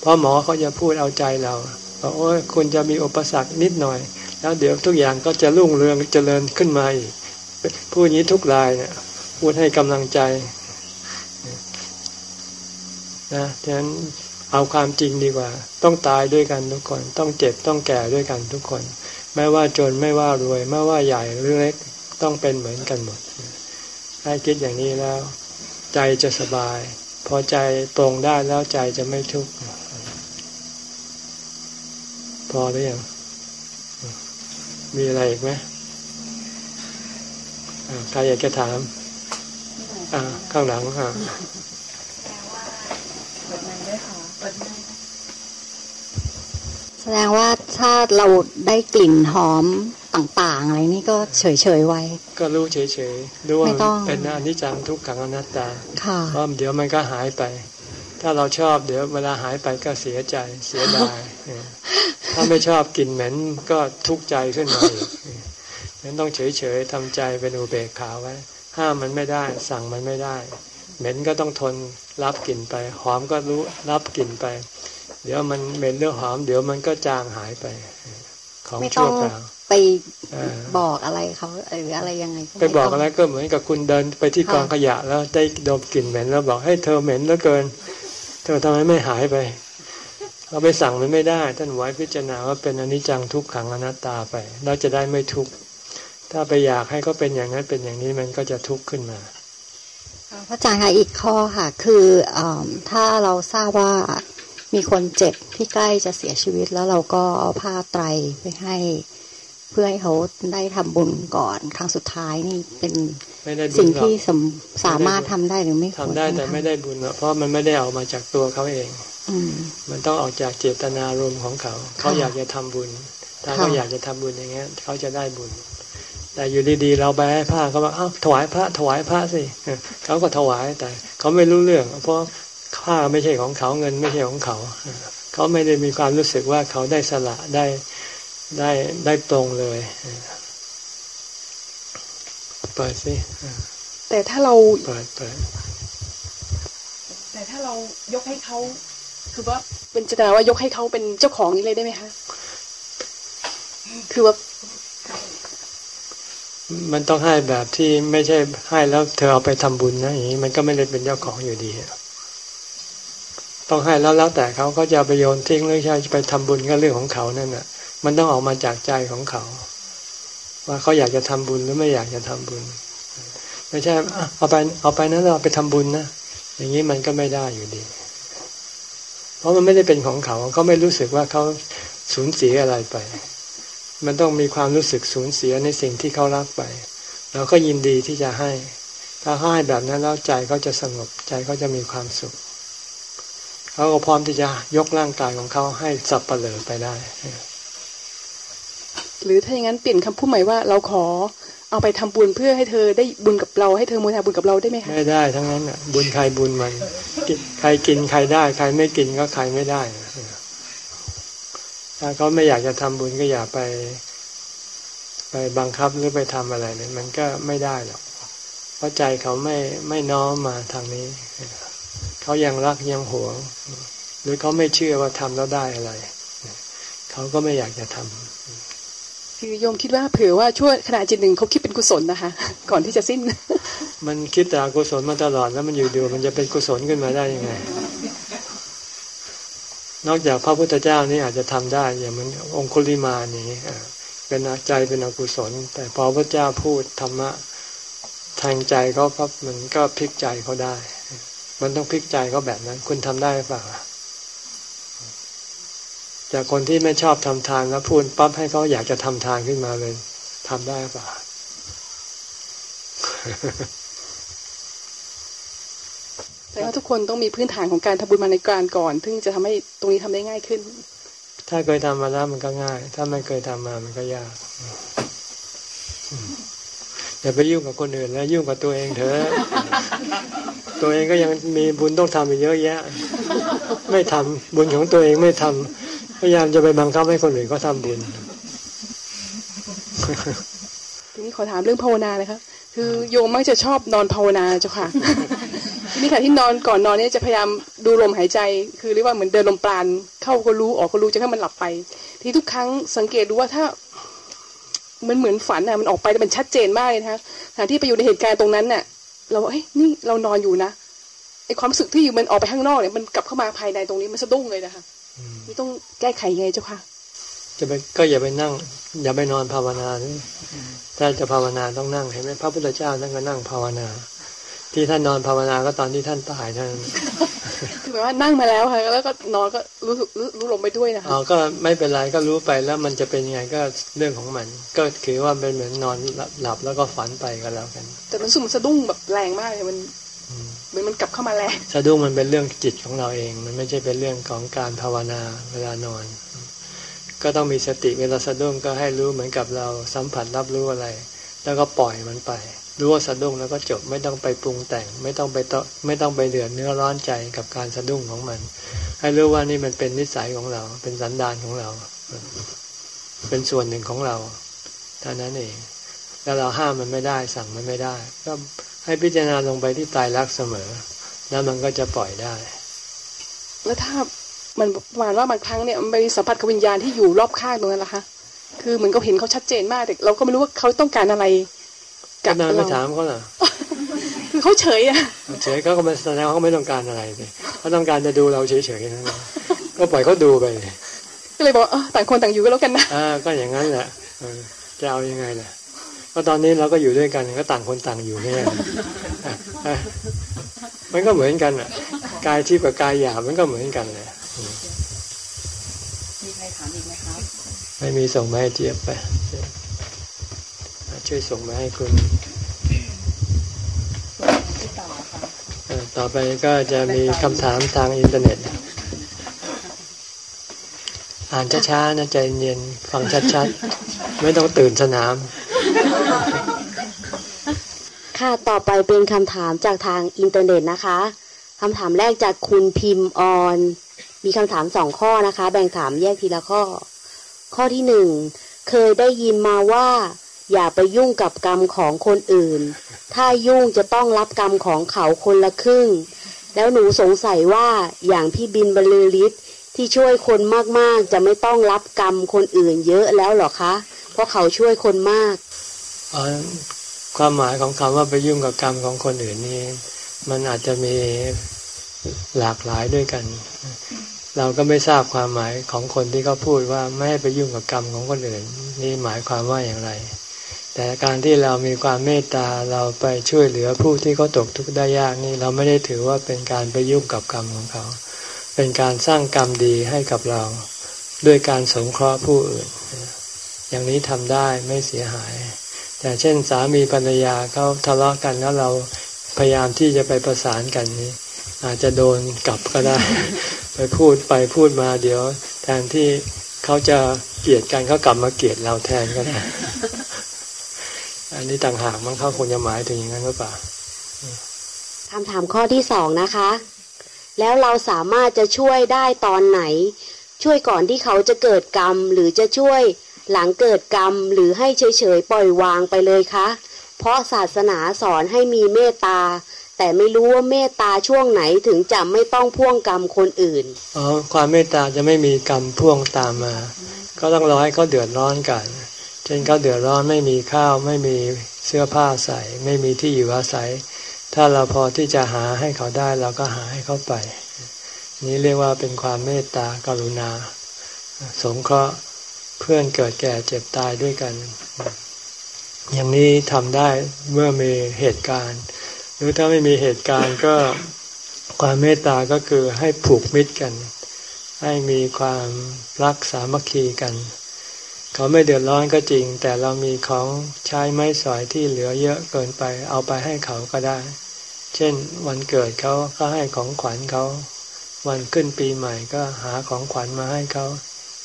เพราะหมอเขาจะพูดเอาใจเราบอกโอ้ยคุณจะมีอุปสรรคนิดหน่อย แล้วเดี๋ยวทุกอย่างก็จะรุ่งเรืองเจริญขึ้นมาอีกพูดนี้ทุกรายเนี่ยพูดให้กำลังใจนะฉะนั้นเอาความจริงดีกว่า ต้องตายด้วยกันทุกคน ต้องเจ็บต้องแก่ด้วยกันทุกคน ไม่ว่าจนไม่ว่ารวย ไม่ว่าใหญ่หรือเล็กต้องเป็นเหมือนกันหมดให้คิดอย่างนี้แล้ว ใจจะสบาย พอใจตรงได้แล้วใจจะไม่ทุกข์ พอหรือยังมีอะไรอีกไหมใครอยากจะถามข้างหลังอ่าแสดงว่าถ้าเราได้กลิ่นหอมต่างๆ อะไรนี่ก็เฉยๆไว้ ก็รู้เฉยๆรู้ว่าเป็นอนิจจังทุกขังอนัตตาเพราะเดี๋ยวมันก็หายไป ถ้าเราชอบเดี๋ยวเวลาหายไปก็เสียใจเสียดายถ้าไม่ชอบกลิ่นเหม็นก็ทุกข์ใจขึ้นมาอีกนั้นต้องเฉยๆทำใจเป็นอุเบกขาไว้ ห้ามมันไม่ได้ สั่งมันไม่ได้ เหม็นก็ต้องทนรับกลิ่นไป หอมก็รู้รับกลิ่นไป เดี๋ยวมันเหม็นเรื่องหอม เดี๋ยวมันก็จางหายไป ของชั่วคราวไปบอกอะไรเขาหรืออะไรยังไง ไปบอกอะไรก็เหมือนกับคุณเดินไปที่กองขยะแล้วได้ดมกลิ่นเหม็นแล้วบอกให้เธอเหม็นแล้วเกินเธ อทำไมไม่หายไป เราไปสั่งมันไม่ได้ ท่านไว้พิจารณาว่าเป็นอนิจจังทุกขังอนัตตาไป เราจะได้ไม่ทุกข์ ถ้าไปอยากให้เขาเป็นอย่างนั้นเป็นอย่างนี้มันก็จะทุกข์ขึ้นมาพระอาจารย์ค่ะอีกข้อค่ะ คืออถ้าเราทราบว่ามีคนเจ็บที่ใกล้จะเสียชีวิตแล้วเราก็เอาผ้าไตรไปให้ เพื่อให้เขาได้ทำบุญก่อนครั้งสุดท้ายนี่เป็นสิ่งที่สามารถทำได้หรือไม่ทำได้แต่ไม่ได้บุญเพราะมันไม่ได้ออกมาจากตัวเขาเองมันต้องออกจากเจตนารมณ์ของเขา เขาอยากจะทำบุญ ถ้าเขาอยากจะทำบุญอย่างเงี้ยเขาจะได้บุญ แต่อยู่ดีๆ เราไปให้ผ้าเขาบอกอ้าวถวายพระถวายพระสิเขาก็ถวายแต่เขาไม่รู้เรื่อง เพราะผ้าไม่ใช่ของเขาเงินไม่ใช่ของเขา เขาไม่ได้มีความรู้สึกว่าเขาได้สละได้ ได้ได้ตรงเลยเปิดสิแต่ถ้าเราเปิดเปิดแต่ถ้าเรายกให้เขาคือว่าเป็นจิตนาว่ายกให้เขาเป็นเจ้าของนี้เลยได้ไหมคะคือว่ามันต้องให้แบบที่ไม่ใช่ให้แล้วเธอเอาไปทำบุญนะอย่างนี้มันก็ไม่ได้เป็นเจ้าของอยู่ดีต้องให้แล้วแล้วแต่เขาเขาจะไปโยนทิ้งหรือใช่ไปทำบุญก็เรื่องของเขานั่นน่ะ มันต้องออกมาจากใจของเขา ว่าเขาอยากจะทำบุญหรือไม่อยากจะทำบุญ ไม่ใช่เอาไปเอาไปนั้นเราไปทำบุญนะอย่างนี้มันก็ไม่ได้อยู่ดี เพราะมันไม่ได้เป็นของเขาเขาไม่รู้สึกว่าเขาสูญเสียอะไรไป มันต้องมีความรู้สึกสูญเสียในสิ่งที่เขารักไป เราก็ยินดีที่จะให้ ถ้าให้แบบนั้นแล้วใจเขาจะสงบใจเขาจะมีความสุขเขาก็พร้อมที่จะยกร่างกายของเขาให้สับเปลือไปได้ หรือถ้าอย่างนั้นเปลี่ยนคำพูดใหม่ว่าเราขอเอาไปทำบุญเพื่อให้เธอได้บุญกับเราให้เธอโมทนาบุญกับเราได้ไหมคะไม่ได้ทั้งนั้นอะบุญใครบุญมันใครกินใครได้ใครไม่กินก็ใครไม่ได้ถ้าเขาไม่อยากจะทำบุญก็อย่าไป ไปบังคับหรือไปทำอะไรเลยมันก็ไม่ได้หรอกเพราะใจเขาไม่ไม่น้อมมาทางนี้เขายังรักยังหวง หรือเขาไม่เชื่อว่าทำแล้วได้อะไร เขาก็ไม่อยากจะทำ คือโยมคิดว่าเผื่อว่าช่วขณะจิตหนึ่งเขาคิดเป็นกุศลนะคะ ก่อนที่จะสิ้น มันคิดแต่กุศลมาตลอดแล้วมันอยู่ดูมันจะเป็นกุศลขึ้นมาได้ยังไง นอกจากพระพุทธเจ้านี่อาจจะทำได้อย่างมันองคุลิมานี้เป็นใจเป็นอกุศล แต่พอพระเจ้าพูดธรรมะทางใจเขาพับมันก็พลิกใจเขาได้ มันต้องพลิกใจเขาแบบนั้น คุณทำได้หรือเปล่า จากคนที่ไม่ชอบทำทานแล้วพูดปั๊บให้เขาอยากจะทำทานขึ้นมาเลยทำได้ปะแต่ว่าทุกคนต้องมีพื้นฐานของการทำบุญมาในการก่อนถึงจะทำให้ตรงนี้ทำได้ง่ายขึ้น ถ้าเคยทำมาแล้วมันก็ง่าย ถ้าไม่เคยทำมามันก็ยากอย่าไปยุ่งกับคนอื่นแล้วยุ่งกับตัวเองเถอะ ตัวเองก็ยังมีบุญต้องทำอีกเยอะแยะ ไม่ทำบุญของตัวเองไม่ทำ พยายามจะไปบังคับให้คนอื่นก็ทำบุญทีนี้ขอถามเรื่องภาวนาเลยครับคือโยมมักจะชอบนอนภาวนาเจ้าค่ะ ทีนี้ค่ะที่นอนก่อนนอนเนี่ยจะพยายามดูลมหายใจ คือเรียกว่าเหมือนเดินลมปราณเข้าก็รู้ออกก็รู้จะให้มันหลับไป ทีทุกครั้งสังเกตดูว่าถ้ามันเหมือนฝันอะมันออกไปแต่มันชัดเจนมากเลยนะคะขณะที่ไปอยู่ในเหตุการณ์ตรงนั้นเนี่ยเราเอ้ยนี่เรานอนอยู่นะไอความรู้สึกที่อยู่มันออกไปข้างนอกเนี่ยมันกลับเข้ามาภายในตรงนี้มันสะดุ้งเลยนะคะ นี่ต้องแก้ไขไงเจ้าค่ะ จะไปก็อย่าไปนั่ง อย่าไปนอนภาวนาถ้าจะภาวนาต้องนั่งเห็นไหมพระพุทธเจ้าท่านก็นั่งภาวนา ที่ท่านนอนภาวนาก็ตอนที่ท่านตายท่านคือหมายว่านั่งมาแล้วค่ะแล้วก็นอนก็รู้รู้รู้ลมไปด้วยนะคะอ๋อก็ไม่เป็นไรก็รู้ไปแล้วมันจะเป็นยังไงก็เรื่องของมัน ก็คือว่าเป็นเหมือนนอนหลับแล้วก็ฝันไปก็แล้วกัน แต่มันสุ่มสะดุ้งแบบแรงมากเลยมันเหมือนมันกลับเข้ามาแล้วสะดุ้งมันเป็นเรื่องจิตของเราเอง มันไม่ใช่เป็นเรื่องของการภาวนาเวลานอน ก็ต้องมีสติเวลาสะดุ้งก็ให้รู้เหมือนกับเราสัมผัสรับรู้อะไร แล้วก็ปล่อยมันไป รู้ว่าสะดุ้งแล้วก็จบไม่ต้องไปปรุงแต่ง ไม่ต้องไปต่อไม่ต้องไปเดือดเนื้อร้อนใจกับการสะดุ้งของมัน ให้รู้ว่านี่มันเป็นนิสัยของเรา เป็นสันดานของเรา เป็นส่วนหนึ่งของเราเท่านั้นเอง แล้วเราห้ามมันไม่ได้ สั่งมันไม่ได้ ก็ให้พิจารณาลงไปที่ตายรักเสมอ แล้วมันก็จะปล่อยได้ แล้วถ้ามันประมาณว่าบางครั้งเนี่ยมันไปสัมผัสกับวิญญาณที่อยู่รอบข้างตรงนั้นล่ะคะคือเหมือนกับเห็นเขาชัดเจนมากแต่เราก็ไม่รู้ว่าเขาต้องการอะไรกับเราไม่ถามเขาเหรอคือเขาเฉยอะเฉยเขาก็ไม่แสดงว่าเขาไม่ต้องการอะไรเลยเขาต้องการจะดูเราเฉยๆนั่นก็ปล่อยเขาดูไปก็เลยบอกเออต่างคนต่างอยู่ก็แล้วกันนะอ่าก็อย่างนั้นแหละจะเอายังไงล่ะ ก็ตอนนี้เราก็อยู่ด้วยกันก็ต่างคนต่างอยู่เนี่ยมันก็เหมือนกันอะ กายที่กับกายหยาบมันก็เหมือนกันเลยมีใครถามอีกไหมครับ ไม่มีส่งมาให้เจี๊ยบไป ช่วยส่งมาให้คุณต่อไปก็จะมีคำถามทางอินเทอร์เน็ต อ่านช้าๆนะใจเย็นฟังชัดๆ ไม่ต้องตื่นสนาม ค่ะต่อไปเป็นคำถามจากทางอินเทอร์เน็ตนะคะคำถามแรกจากคุณพิมพ์ออน มีคำถามสองข้อนะคะ แบ่งถามแยกทีละข้อ ข้อที่หนึ่งเคยได้ยินมาว่า อย่าไปยุ่งกับกรรมของคนอื่น ถ้ายุ่งจะต้องรับกรรมของเขาคนละครึ่ง แล้วหนูสงสัยว่าอย่างพี่บินบรรลือฤทธิ์ที่ช่วยคนมากๆ จะไม่ต้องรับกรรมคนอื่นเยอะแล้วหรอคะ เพราะเขาช่วยคนมาก ความหมายของคำว่าไปยุ่งกับกรรมของคนอื่นนี่มันอาจจะมีหลากหลายด้วยกัน เราก็ไม่ทราบความหมายของคนที่เขาพูดว่าไม่ให้ไปยุ่งกับกรรมของคนอื่น นี่หมายความว่าอย่างไร แต่การที่เรามีความเมตตาเราไปช่วยเหลือผู้ที่เขาตกทุกข์ได้ยากนี่เราไม่ได้ถือว่าเป็นการไปยุ่งกับกรรมของเขา เป็นการสร้างกรรมดีให้กับเรา ด้วยการสงเคราะห์ผู้อื่น อย่างนี้ทำได้ไม่เสียหาย แต่เช่นสามีภรรยาเขาทะเลาะกันแล้วเราพยายามที่จะไปประสานกันนี้ อาจจะโดนกลับก็ได้ ไปพูดไปพูดมาเดี๋ยว แทนที่เขาจะเกลียดกันเขากลับมาเกลียดเราแทนก็ได้อันนี้ต่างหากมันเขาคงจะหมายถึงอย่างนั้นหรือเปล่าคำถามข้อที่สองนะคะ แล้วเราสามารถจะช่วยได้ตอนไหน ช่วยก่อนที่เขาจะเกิดกรรมหรือจะช่วย หลังเกิดกรรมหรือให้เฉยๆปล่อยวางไปเลยคะ เพราะศาสนาสอนให้มีเมตตา แต่ไม่รู้ว่าเมตตาช่วงไหนถึงจะไม่ต้องพ่วงกรรมคนอื่น อ๋อ ความเมตตาจะไม่มีกรรมพ่วงตามมา ก็ต้องรอให้เขาเดือดร้อนกัน เช่นเขาเดือดร้อนไม่มีข้าวไม่มีเสื้อผ้าใส่ ไม่มีที่อยู่อาศัย ถ้าเราพอที่จะหาให้เขาได้เราก็หาให้เขาไป นี้เรียกว่าเป็นความเมตตากรุณา สงเคราะห์ เพื่อนเกิดแก่เจ็บตายด้วยกัน อย่างนี้ทำได้เมื่อมีเหตุการณ์ หรือถ้าไม่มีเหตุการณ์ก็ความเมตตาก็คือให้ผูกมิตรกัน ให้มีความรักสามัคคีกัน เขาไม่เดือดร้อนก็จริง แต่เรามีของใช้ไม้สอยที่เหลือเยอะเกินไป เอาไปให้เขาก็ได้ เช่นวันเกิดเขาก็ให้ของขวัญเขา วันขึ้นปีใหม่ก็หาของขวัญมาให้เขา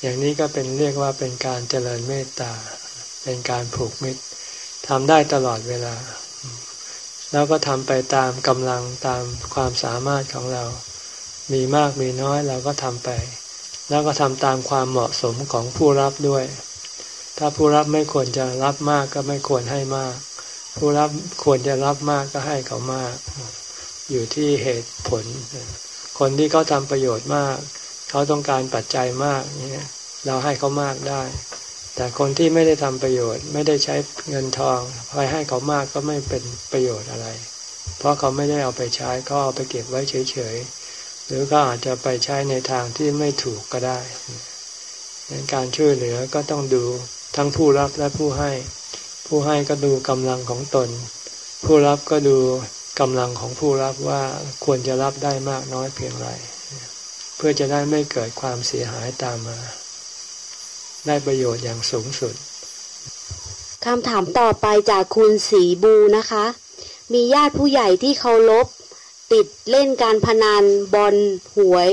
อย่างนี้ก็เป็นเรียกว่าเป็นการเจริญเมตตา เป็นการผูกมิตรทำได้ตลอดเวลา แล้วก็ทำไปตามกำลังตามความสามารถของเรา มีมากมีน้อยเราก็ทำไป แล้วก็ทำตามความเหมาะสมของผู้รับด้วย ถ้าผู้รับไม่ควรจะรับมากก็ไม่ควรให้มาก ผู้รับควรจะรับมากก็ให้เขามาก อยู่ที่เหตุผล คนที่เขาทำประโยชน์มาก เขาต้องการปัจจัยมากเนี่ยเราให้เขามากได้ แต่คนที่ไม่ได้ทำประโยชน์ ไม่ได้ใช้เงินทองไปให้เขามากก็ไม่เป็นประโยชน์อะไร เพราะเขาไม่ได้เอาไปใช้ก็เอาไปเก็บไว้เฉยๆหรือก็อาจจะไปใช้ในทางที่ไม่ถูกก็ได้การช่วยเหลือก็ต้องดูทั้งผู้รับและผู้ให้ ผู้ให้ก็ดูกำลังของตน ผู้รับก็ดูกำลังของผู้รับว่าควรจะรับได้มากน้อยเพียงไร เพื่อจะได้ไม่เกิดความเสียหายตามมา ได้ประโยชน์อย่างสูงสุดคำถามต่อไปจากคุณสีบูนะคะ มีญาติผู้ใหญ่ที่เคารพติดเล่นการพนันบอลหวย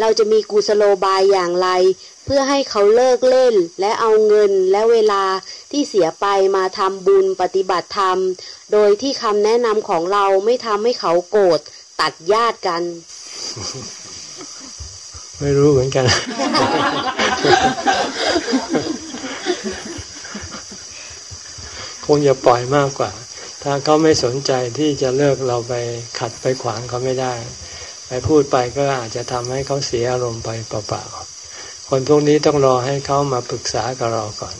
เราจะมีกุศโลบายอย่างไร เพื่อให้เขาเลิกเล่นและเอาเงินและเวลาที่เสียไปมาทำบุญปฏิบัติธรรม โดยที่คำแนะนำของเราไม่ทำให้เขาโกรธตัดญาติกัน ไม่รู้เหมือนกัน คงจะปล่อยมากกว่า ถ้าเขาไม่สนใจที่จะเลิกเราไปขัดไปขวางเขาไม่ได้ ไปพูดไปก็อาจจะทำให้เขาเสียอารมณ์ไปเปล่าๆ คนพวกนี้ต้องรอให้เขามาปรึกษากับเราก่อน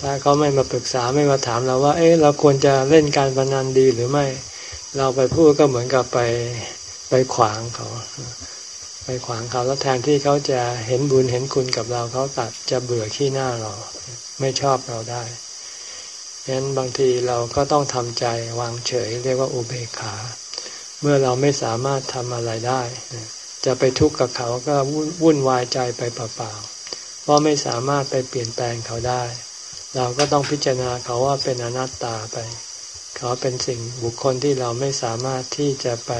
ถ้าเขาไม่มาปรึกษาไม่มาถามเราว่า เอ๊ะ เราควรจะเล่นการพนันดีหรือไม่ เราไปพูดก็เหมือนกับไปไปขวางเขา ไปขวางเขาแล้วแทนที่เขาจะเห็นบุญเห็นคุณกับเราเขาตัดจะเบื่อขี้หน้าเราไม่ชอบเราได้ฉะนั้นบางทีเราก็ต้องทำใจวางเฉย เรียกว่าอุเบกขา เมื่อเราไม่สามารถทำอะไรได้ จะไปทุกข์กับเขาก็วุ่นวายใจไปเปล่าๆเพราะไม่สามารถไปเปลี่ยนแปลงเขาได้ เราก็ต้องพิจารณาเขาว่าเป็นอนัตตาไป เขาเป็นสิ่งบุคคลที่เราไม่สามารถที่จะไป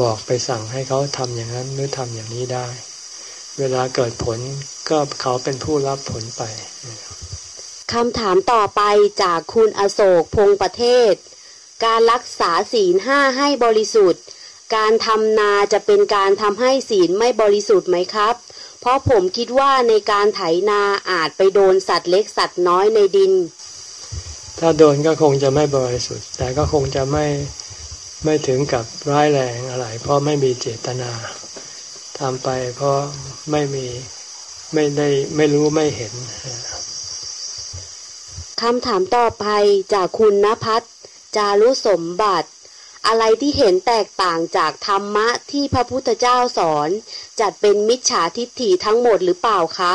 บอกไปสั่งให้เขาทำอย่างนั้นหรือทำอย่างนี้ได้ เวลาเกิดผลก็เขาเป็นผู้รับผลไปคำถามต่อไปจากคุณอโศกพงประเทศ การรักษาศีลห้าให้บริสุทธิ์ การทำนาจะเป็นการทำให้ศีลไม่บริสุทธิ์ไหมครับ เพราะผมคิดว่าในการไถนาอาจไปโดนสัตว์เล็กสัตว์น้อยในดิน ถ้าโดนก็คงจะไม่บริสุทธิ์ แต่ก็คงจะไม่ ไม่ถึงกับร้ายแรงอะไร เพราะไม่มีเจตนาทำไปเพราะไม่มีไม่ได้ไม่รู้ไม่เห็นคำถามต่อไปจากคุณนภัสจารุสมบัติ อะไรที่เห็นแตกต่างจากธรรมะที่พระพุทธเจ้าสอน จัดเป็นมิจฉาทิฏฐิทั้งหมดหรือเปล่าคะ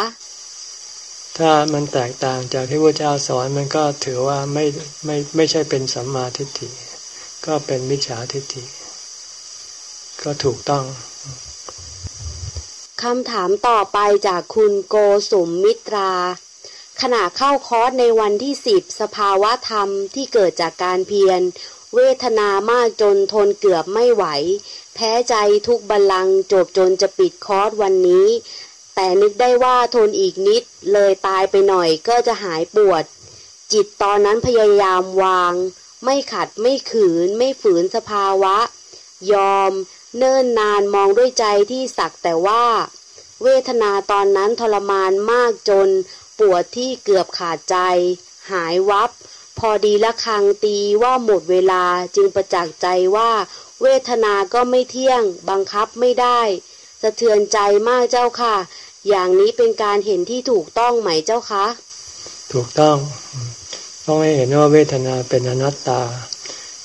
ถ้ามันแตกต่างจากที่พระเจ้าสอนมันก็ถือว่าไม่ไม่ไม่ใช่เป็นสัมมาทิฏฐิ ก็เป็นมิจฉาทิฏฐิ ก็ถูกต้องคำถามต่อไปจากคุณโกสุมมิตรา ขณะเข้าคอร์สในวันที่สิบสภาวะธรรมที่เกิดจากการเพียร เวทนามากจนทนเกือบไม่ไหว แพ้ใจทุกบัลลังจบจนจะปิดคอร์สวันนี้ แต่นึกได้ว่าทนอีกนิดเลยตายไปหน่อยก็จะหายปวด จิตตอนนั้นพยายามวาง ไม่ขัดไม่ขืน ไม่ฝืนสภาวะ ยอม เนิ่นนานมองด้วยใจที่สักแต่ว่า เวทนาตอนนั้นทรมานมากจน ปวดที่เกือบขาดใจ หายวับ พอดีละคังตีว่าหมดเวลาจึงประจักษ์ใจว่า เวทนาก็ไม่เที่ยง บังคับไม่ได้ สะเทือนใจมากเจ้าค่ะ อย่างนี้เป็นการเห็นที่ถูกต้องไหมเจ้าคะ ถูกต้อง ต้องให้เห็นว่าเวทนาเป็นอนัตตา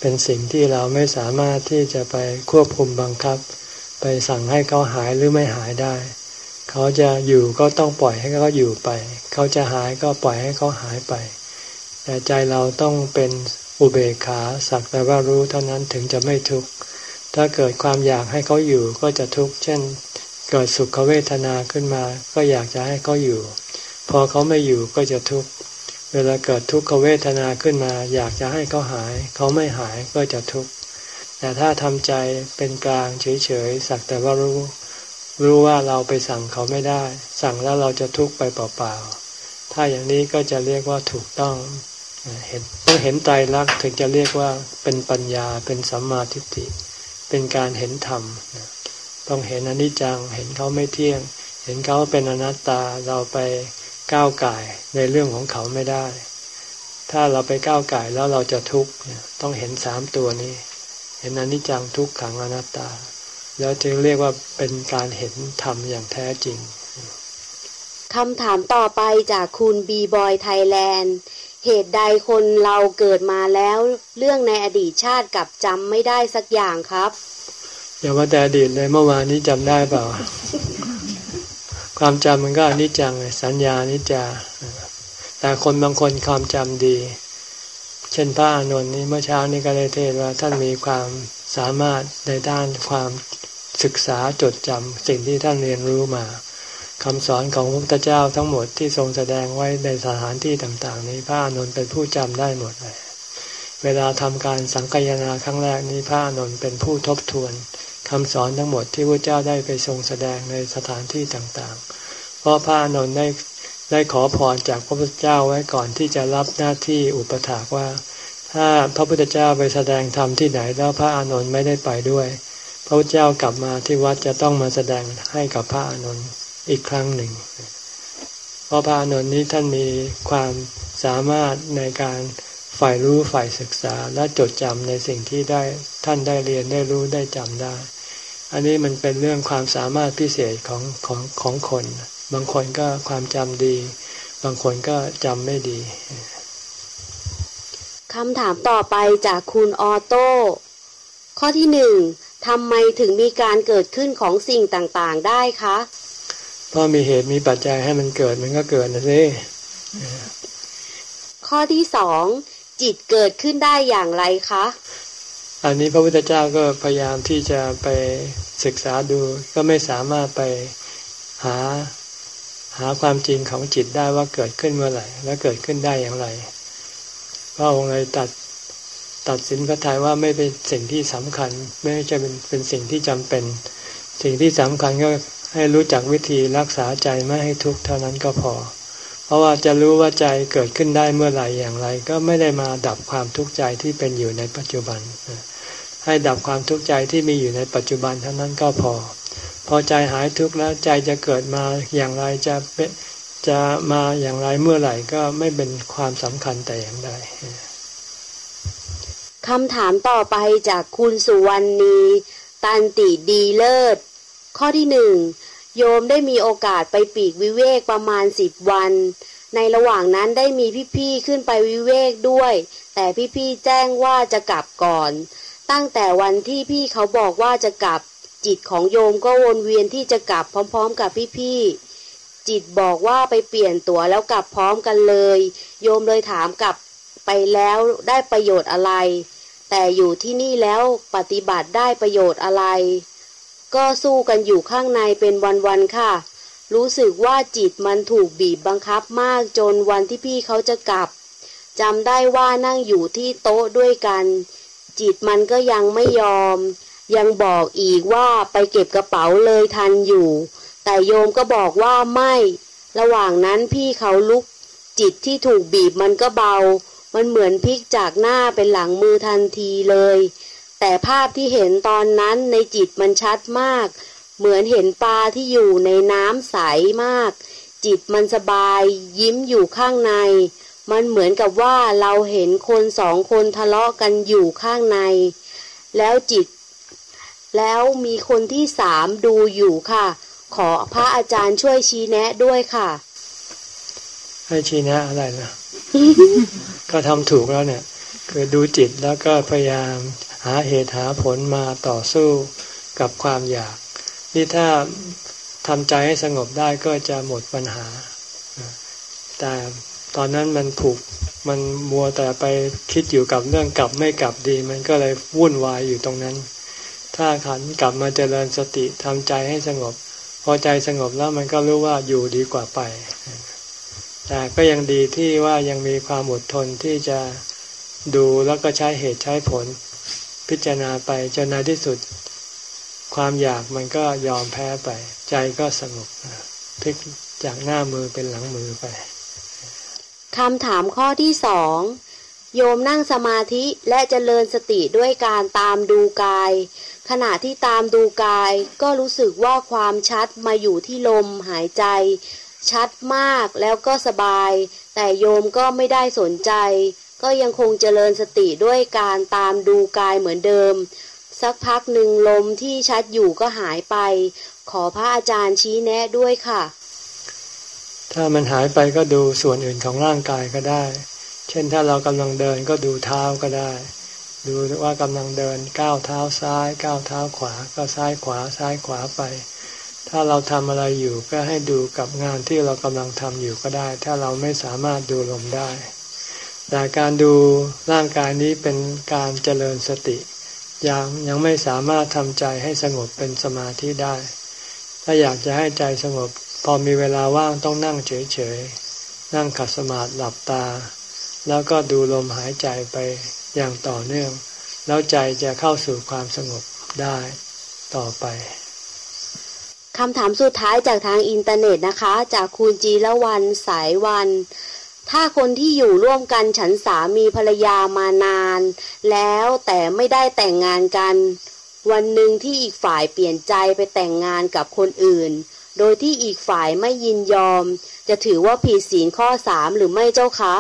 เป็นสิ่งที่เราไม่สามารถที่จะไปควบคุมบังคับ ไปสั่งให้เขาหายหรือไม่หายได้ เขาจะอยู่ก็ต้องปล่อยให้เขาอยู่ไป เขาจะหายก็ปล่อยให้เขาหายไป แต่ใจเราต้องเป็นอุเบกขาสักแต่ว่ารู้เท่านั้นถึงจะไม่ทุกข์ถ้าเกิดความอยากให้เขาอยู่ก็จะทุกข์เช่น เกิดสุขเวทนาขึ้นมา ก็อยากจะให้เขาอยู่ พอเขาไม่อยู่ก็จะทุกข์ เวลาเกิดทุกขเวทนาขึ้นมา อยากจะให้เขาหาย เขาไม่หายก็จะทุกข์แต่ถ้าทำใจเป็นกลางเฉยๆสักแต่ว่ารู้ รู้ว่าเราไปสั่งเขาไม่ได้ สั่งแล้วเราจะทุกข์ไปเปล่าๆถ้าอย่างนี้ก็จะเรียกว่าถูกต้องเห็นต้องเห็นไตรลักษณ์ถึงจะเรียกว่าเป็นปัญญาเป็นสัมมาทิฏฐิเป็นการเห็นธรรมต้องเห็นอนิจจัง เห็นเขาไม่เที่ยง เห็นเขาเป็นอนัตตาเราไป ก้าวไก่ในเรื่องของเขาไม่ได้ ถ้าเราไปก้าวไก่แล้วเราจะทุกข์ต้องเห็นสามตัวนี้ เห็นอนิจจังทุกขังอนัตตา แล้วจึงเรียกว่าเป็นการเห็นธรรมอย่างแท้จริงคำถามต่อไปจากคุณบีบอยไทยแลนด์เหตุใดคนเราเกิดมาแล้ว เรื่องในอดีตชาติกับจำไม่ได้สักอย่างครับ อย่าว่าแต่อดีตเลยเมื่อวานนี้จำได้เปล่า ความจำมันก็อนิจจังสัญญานิจจาแต่คนบางคนความจำดี เช่นพระอานนท์นี้เมื่อเช้านี้ก็ได้เทศว่าท่านมีความสามารถในด้านความศึกษาจดจำสิ่งที่ท่านเรียนรู้มาคำสอนของพระพุทธเจ้าทั้งหมดที่ทรงแสดงไว้ในสถานที่ต่าง ๆ นี้พระอานนท์เป็นผู้จำได้หมดเลยเวลาทำการสังคายนาครั้งแรกนี้พระอานนท์เป็นผู้ทบทวน คำสอนทั้งหมดที่พระเจ้าได้ไปทรงแสดงในสถานที่ต่างๆ เพราะพระอนนท์ได้ได้ขอพรจากพระพุทธเจ้าไว้ก่อนที่จะรับหน้าที่อุปถากว่า ถ้าพระพุทธเจ้าไปแสดงธรรมที่ไหนแล้วพระอานนท์ไม่ได้ไปด้วย พระพุทธเจ้ากลับมาที่วัดจะต้องมาแสดงให้กับพระอานนท์อีกครั้งหนึ่ง เพราะพระอานนท์นี้ท่านมีความสามารถในการฝ่ายรู้ฝ่ายศึกษาและจดจำในสิ่งที่ได้ท่านได้เรียนได้รู้ได้จำได้ อันนี้มันเป็นเรื่องความสามารถพิเศษของของของคน บางคนก็ความจำดี บางคนก็จำไม่ดีคำถามต่อไปจากคุณออโต้ ข้อที่หนึ่งทำไมถึงมีการเกิดขึ้นของสิ่งต่างๆได้คะเพราะมีเหตุมีปัจจัยให้มันเกิดมันก็เกิดนะสิข้อที่สองจิตเกิดขึ้นได้อย่างไรคะ อันนี้พระพุทธเจ้าก็พยายามที่จะไปศึกษาดู ก็ไม่สามารถไปหาหาความจริงของจิตได้ว่าเกิดขึ้นเมื่อไหร่ และเกิดขึ้นได้อย่างไรพระองค์เลยตัดตัดสินพระทัยว่าไม่เป็นสิ่งที่สำคัญ ไม่ใช่เป็นเป็นสิ่งที่จำเป็น สิ่งที่สำคัญก็ให้รู้จักวิธีรักษาใจไม่ให้ทุกข์เท่านั้นก็พอ เพราะว่าจะรู้ว่าใจเกิดขึ้นได้เมื่อไหร่อย่างไร ก็ไม่ได้มาดับความทุกข์ใจที่เป็นอยู่ในปัจจุบัน ให้ดับความทุกข์ใจที่มีอยู่ในปัจจุบันเท่านั้นก็พอ พอใจหายทุกข์แล้วใจจะเกิดมาอย่างไรจะเป็นจะมาอย่างไรเมื่อไหร่ก็ไม่เป็นความสำคัญแต่อย่างใดคำถามต่อไปจากคุณสุวรรณี ตันติดีเลิศ ข้อที่หนึ่งโยมได้มีโอกาสไปปีกวิเวกประมาณสิบวัน ในระหว่างนั้นได้มีพี่ๆขึ้นไปวิเวกด้วย แต่พี่ๆแจ้งว่าจะกลับก่อน ตั้งแต่วันที่พี่เขาบอกว่าจะกลับ จิตของโยมก็วนเวียนที่จะกลับพร้อม ๆ กับพี่ๆจิตบอกว่าไปเปลี่ยนตั๋วแล้วกลับพร้อมกันเลย โยมเลยถามกลับไปแล้วได้ประโยชน์อะไร แต่อยู่ที่นี่แล้วปฏิบัติได้ประโยชน์อะไร ก็สู้กันอยู่ข้างในเป็นวันๆค่ะ รู้สึกว่าจิตมันถูกบีบบังคับมากจนวันที่พี่เขาจะกลับจำได้ว่านั่งอยู่ที่โต๊ะด้วยกัน จิตมันก็ยังไม่ยอม ยังบอกอีกว่าไปเก็บกระเป๋าเลยทันอยู่ แต่โยมก็บอกว่าไม่ ระหว่างนั้นพี่เขาลุก จิตที่ถูกบีบมันก็เบา มันเหมือนพลิกจากหน้าเป็นหลังมือทันทีเลย แต่ภาพที่เห็นตอนนั้นในจิตมันชัดมาก เหมือนเห็นปลาที่อยู่ในน้ำใสมาก จิตมันสบาย ยิ้มอยู่ข้างใน มันเหมือนกับว่าเราเห็นคนสองคนทะเลาะกันอยู่ข้างใน แล้วจิต แล้วมีคนที่สามดูอยู่ค่ะ ขอพระอาจารย์ช่วยชี้แนะด้วยค่ะ ให้ชี้แนะอะไรนะ ก็ทำถูกแล้วเนี่ย คือดูจิตแล้วก็พยายามหาเหตุหาผลมาต่อสู้กับความอยาก นี่ถ้าทำใจให้สงบได้ก็จะหมดปัญหาแต่ ตอนนั้นมันผูกมันมัวแต่ไปคิดอยู่กับเรื่องกลับไม่กลับดี มันก็เลยวุ่นวายอยู่ตรงนั้น ถ้าขันกลับมาเจริญสติทำใจให้สงบ พอใจสงบแล้วมันก็รู้ว่าอยู่ดีกว่าไป แต่ก็ยังดีที่ว่ายังมีความอดทนที่จะดูแล้วก็ใช้เหตุใช้ผล พิจารณาไปจนในที่สุด ความอยากมันก็ยอมแพ้ไป ใจก็สงบพลิกจากหน้ามือเป็นหลังมือไป คำถามข้อที่สองโยมนั่งสมาธิและเจริญสติด้วยการตามดูกาย ขณะที่ตามดูกายก็รู้สึกว่าความชัดมาอยู่ที่ลมหายใจ ชัดมากแล้วก็สบาย แต่โยมก็ไม่ได้สนใจ ก็ยังคงเจริญสติด้วยการตามดูกายเหมือนเดิม สักพักหนึ่งลมที่ชัดอยู่ก็หายไป ขอพระอาจารย์ชี้แนะด้วยค่ะ ถ้ามันหายไปก็ดูส่วนอื่นของร่างกายก็ได้ เช่นถ้าเรากำลังเดินก็ดูเท้าก็ได้ ดูว่ากำลังเดินก้าวเท้าซ้ายก้าวเท้าขวาก็ซ้ายขวาซ้ายขวาไป ถ้าเราทำอะไรอยู่ก็ให้ดูกับงานที่เรากำลังทำอยู่ก็ได้ ถ้าเราไม่สามารถดูลมได้ แต่การดูร่างกายนี้เป็นการเจริญสติ ยังยังไม่สามารถทำใจให้สงบเป็นสมาธิได้ ถ้าอยากจะให้ใจสงบ พอมีเวลาว่างต้องนั่งเฉยๆ นั่งขัดสมาธิหลับตา แล้วก็ดูลมหายใจไปอย่างต่อเนื่อง แล้วใจจะเข้าสู่ความสงบได้ต่อไปคำถามสุดท้ายจากทางอินเทอร์เน็ตนะคะ จากคุณจีละวันสายวัน ถ้าคนที่อยู่ร่วมกันฉันสามีภรรยามานาน แล้วแต่ไม่ได้แต่งงานกัน วันหนึ่งที่อีกฝ่ายเปลี่ยนใจไปแต่งงานกับคนอื่น โดยที่อีกฝ่ายไม่ยินยอม จะถือว่าผิดศีลข้อสามหรือไม่เจ้าคะ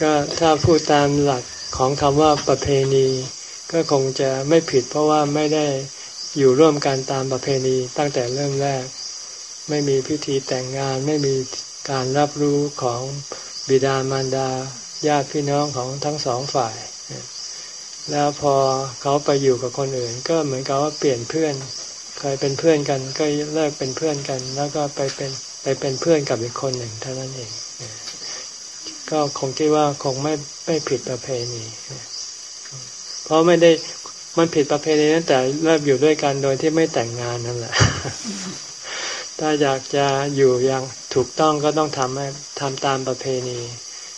ก็ถ้าพูดตามหลักของคำว่าประเพณี ก็คงจะไม่ผิดเพราะว่าไม่ได้อยู่ร่วมกันตามประเพณีตั้งแต่เริ่มแรก ไม่มีพิธีแต่งงานไม่มีการรับรู้ของบิดามารดาญาติพี่น้องของทั้งสองฝ่าย แล้วพอเขาไปอยู่กับคนอื่น ก็เหมือนกับว่าเปลี่ยนเพื่อน เคยเป็นเพื่อนกัน ก็เลิกเป็นเพื่อนกัน แล้วก็ไปเป็นไปเป็นเพื่อนกับอีกคนหนึ่งเท่านั้นเองก็คงคิดว่าคงไม่ไม่ผิดประเพณีเพราะไม่ได้มันผิดประเพณีตั้งแต่เริ่มอยู่ด้วยกันโดยที่ไม่แต่งงานนั่นแหละ ถ้าอยากจะอยู่อย่างถูกต้องก็ต้องทำให้ทำตามประเพณี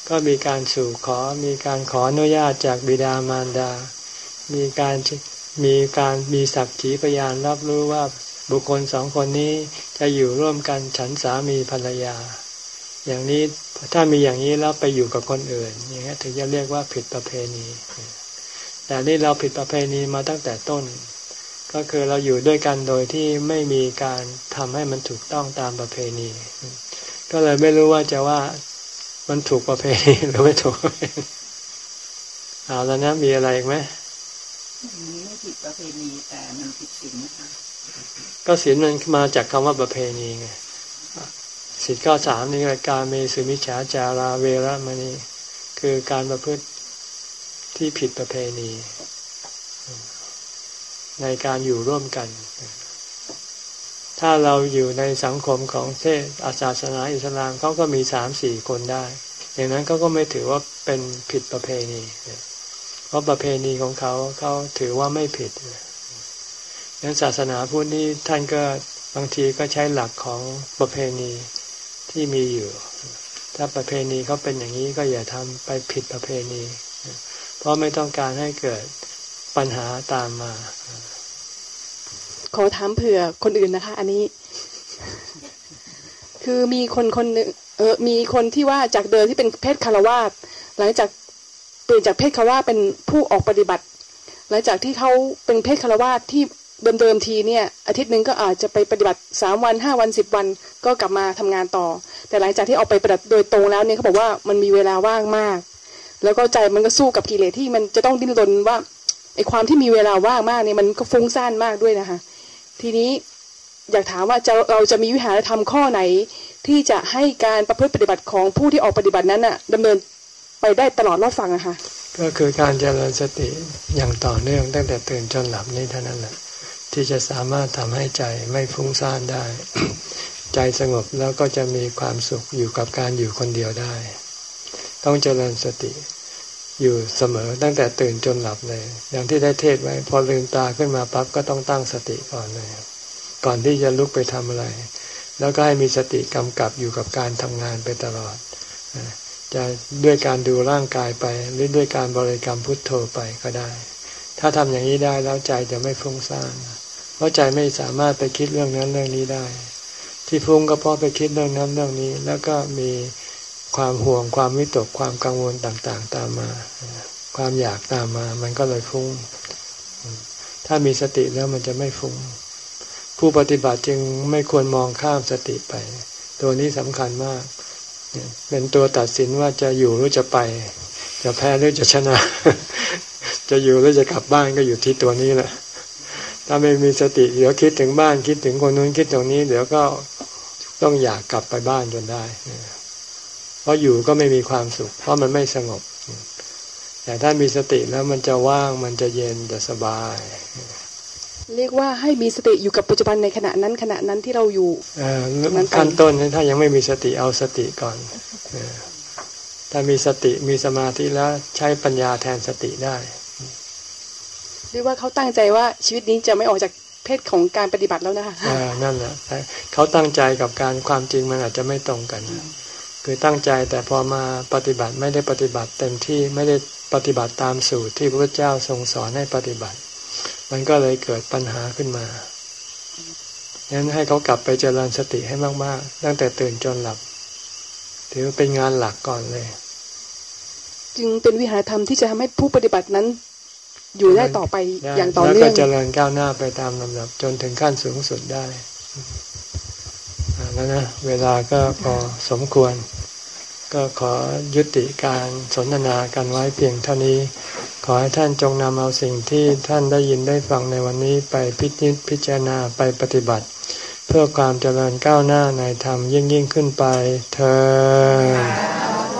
ก็มีการสู่ขอมีการขออนุญาตจากบิดามารดา มีการ มีการมีสักขีพยานรับรู้ว่าบุคคลสองคนนี้จะอยู่ร่วมกันฉันสามีภรรยา อย่างนี้ถ้ามีอย่างนี้แล้วไปอยู่กับคนอื่น อย่างนี้ถึงจะเรียกว่าผิดประเพณี แต่นี่เราผิดประเพณีมาตั้งแต่ต้น ก็คือเราอยู่ด้วยกันโดยที่ไม่มีการทำให้มันถูกต้องตามประเพณี ก็เลยไม่รู้ว่าจะว่ามันถูกประเพณีหรือไม่ถูกเอาแล้วนะมีอะไรอีกไหม ผิดประเพณีแต่มันผิดศีลนะคะก็ศีลมันมาจากคำว่าประเพณีไงศีลข้อสามนี่คือการเมสุมิฉาจาราเวรมณีคือการประพฤติที่ผิดประเพณี ในการอยู่ร่วมกัน ถ้าเราอยู่ในสังคมของเทศอาศาสนาอิสลามเขาก็มีสามสี่คนได้ อย่างนั้นเขาก็ไม่ถือว่าเป็นผิดประเพณี เพราะประเพณีของเขาเขาถือว่าไม่ผิดงั้นศาสนาพุทธนี่ท่านก็บางทีก็ใช้หลักของประเพณีที่มีอยู่ ถ้าประเพณีเขาเป็นอย่างนี้ก็อย่าทำไปผิดประเพณี เพราะไม่ต้องการให้เกิดปัญหาตามมา ขอถามเผื่อคนอื่นนะคะ อันนี้ คือมีคนคนหนึ่งเออมีคนที่ว่าจากเดิมที่เป็นเพศคารวาสหลังจาก เปลี่ยนจากเพศคารวาเป็นผู้ออกปฏิบัติ หลังจากที่เขาเป็นเพศคารวาที่เดิมๆทีเนี่ยอาทิตย์หนึ่งก็อาจจะไปปฏิบัติสามวันห้าวันสิบวัน ก็กลับมาทำงานต่อ แต่หลังจากที่ออกไปปฏิบัติโดยตรงแล้วเนี่ยเขาบอกว่ามันมีเวลาว่างมาก แล้วก็ใจมันก็สู้กับกิเลสที่มันจะต้องดิ้นรนว่าไอ้ความที่มีเวลาว่างมากเนี่ยมันก็ฟุ้งซ่านมากด้วยนะคะ ทีนี้อยากถามว่าจะเราจะมีวิหารธรรมข้อไหน ที่จะให้การประพฤติปฏิบัติของผู้ที่ออกปฏิบัตินั้นน่ะดำเนิน ไปได้ตลอดรอดฟังอะค่ะ ก็คือการเจริญสติอย่างต่อเนื่องตั้งแต่ตื่นจนหลับนี่เท่านั้นแหละที่จะสามารถทำให้ใจไม่ฟุ้งซ่านได้ ใจสงบแล้วก็จะมีความสุขอยู่กับการอยู่คนเดียวได้ ต้องเจริญสติอยู่เสมอตั้งแต่ตื่นจนหลับเลย อย่างที่ได้เทศไว้ พอลืมตาขึ้นมาปั๊บก็ต้องตั้งสติก่อนเลยก่อนที่จะลุกไปทำอะไร แล้วก็ให้มีสติกำกับอยู่กับการทำงานไปตลอด จะด้วยการดูร่างกายไปหรือด้วยการบริกรรมพุทโธไปก็ได้ ถ้าทำอย่างนี้ได้แล้วใจจะไม่ฟุ้งซ่านเพราะใจไม่สามารถไปคิดเรื่องนั้นเรื่องนี้ได้ ที่ฟุ้งก็เพราะไปคิดเรื่องนั้นเรื่องนี้ แล้วก็มีความห่วงความวิตกความกังวลต่างๆ ตามมา ความอยากตามมา มันก็เลยฟุ้ง ถ้ามีสติแล้วมันจะไม่ฟุ้ง ผู้ปฏิบัติจึงไม่ควรมองข้ามสติไป ตัวนี้สำคัญมาก เป็นตัวตัดสินว่าจะอยู่หรือจะไป จะแพ้หรือจะชนะ จะอยู่หรือจะกลับบ้านก็อยู่ที่ตัวนี้แหละถ้าไม่มีสติเดี๋ยวคิดถึงบ้านคิดถึงคนนู้นคิดตรงนี้ เดี๋ยวก็ต้องอยากกลับไปบ้านจนได้ เพราะอยู่ก็ไม่มีความสุข เพราะมันไม่สงบ แต่ถ้ามีสติแล้วมันจะว่างมันจะเย็นจะสบาย เรียกว่าให้มีสติอยู่กับปัจจุบันในขณะนั้นขณะนั้นที่เราอยู่เอ่อขั้นต้นถ้ายังไม่มีสติเอาสติก่อนเออถ้ามีสติมีสมาธิแล้วใช้ปัญญาแทนสติได้เรียกว่าเขาตั้งใจว่าชีวิตนี้จะไม่ออกจากเพศของการปฏิบัติแล้วนะคะเออนั่นแหละแต่เขาตั้งใจกับการความจริงมันอาจจะไม่ตรงกัน คือตั้งใจแต่พอมาปฏิบัติไม่ได้ปฏิบัติเต็มที่ไม่ได้ปฏิบัติตามสูตรที่พระเจ้าทรงสอนให้ปฏิบัติ มันก็เลยเกิดปัญหาขึ้นมาฉะนั้นให้เขากลับไปเจริญสติให้มากๆ ตั้งแต่ตื่นจนหลับ ถือเป็นงานหลักก่อนเลย จึงเป็นวิหารธรรมที่จะทำให้ผู้ปฏิบัตินั้น อยู่ได้ต่อไปได้อย่างต่อแล้วเนื่ก็องเจริญก้าวหน้าไปตามลำดับ จนถึงขั้นสูงสุดได้อ่าแล้วนะเวลาก็พอสมควร ก็ขอยุติการสนทนากันไว้เพียงเท่านี้ ขอให้ท่านจงนำเอาสิ่งที่ท่านได้ยินได้ฟังในวันนี้ไปพิจิตพิจารณาไปปฏิบัติ เพื่อความเจริญก้าวหน้าในธรรมยิ่งยิ่งขึ้นไปเธอ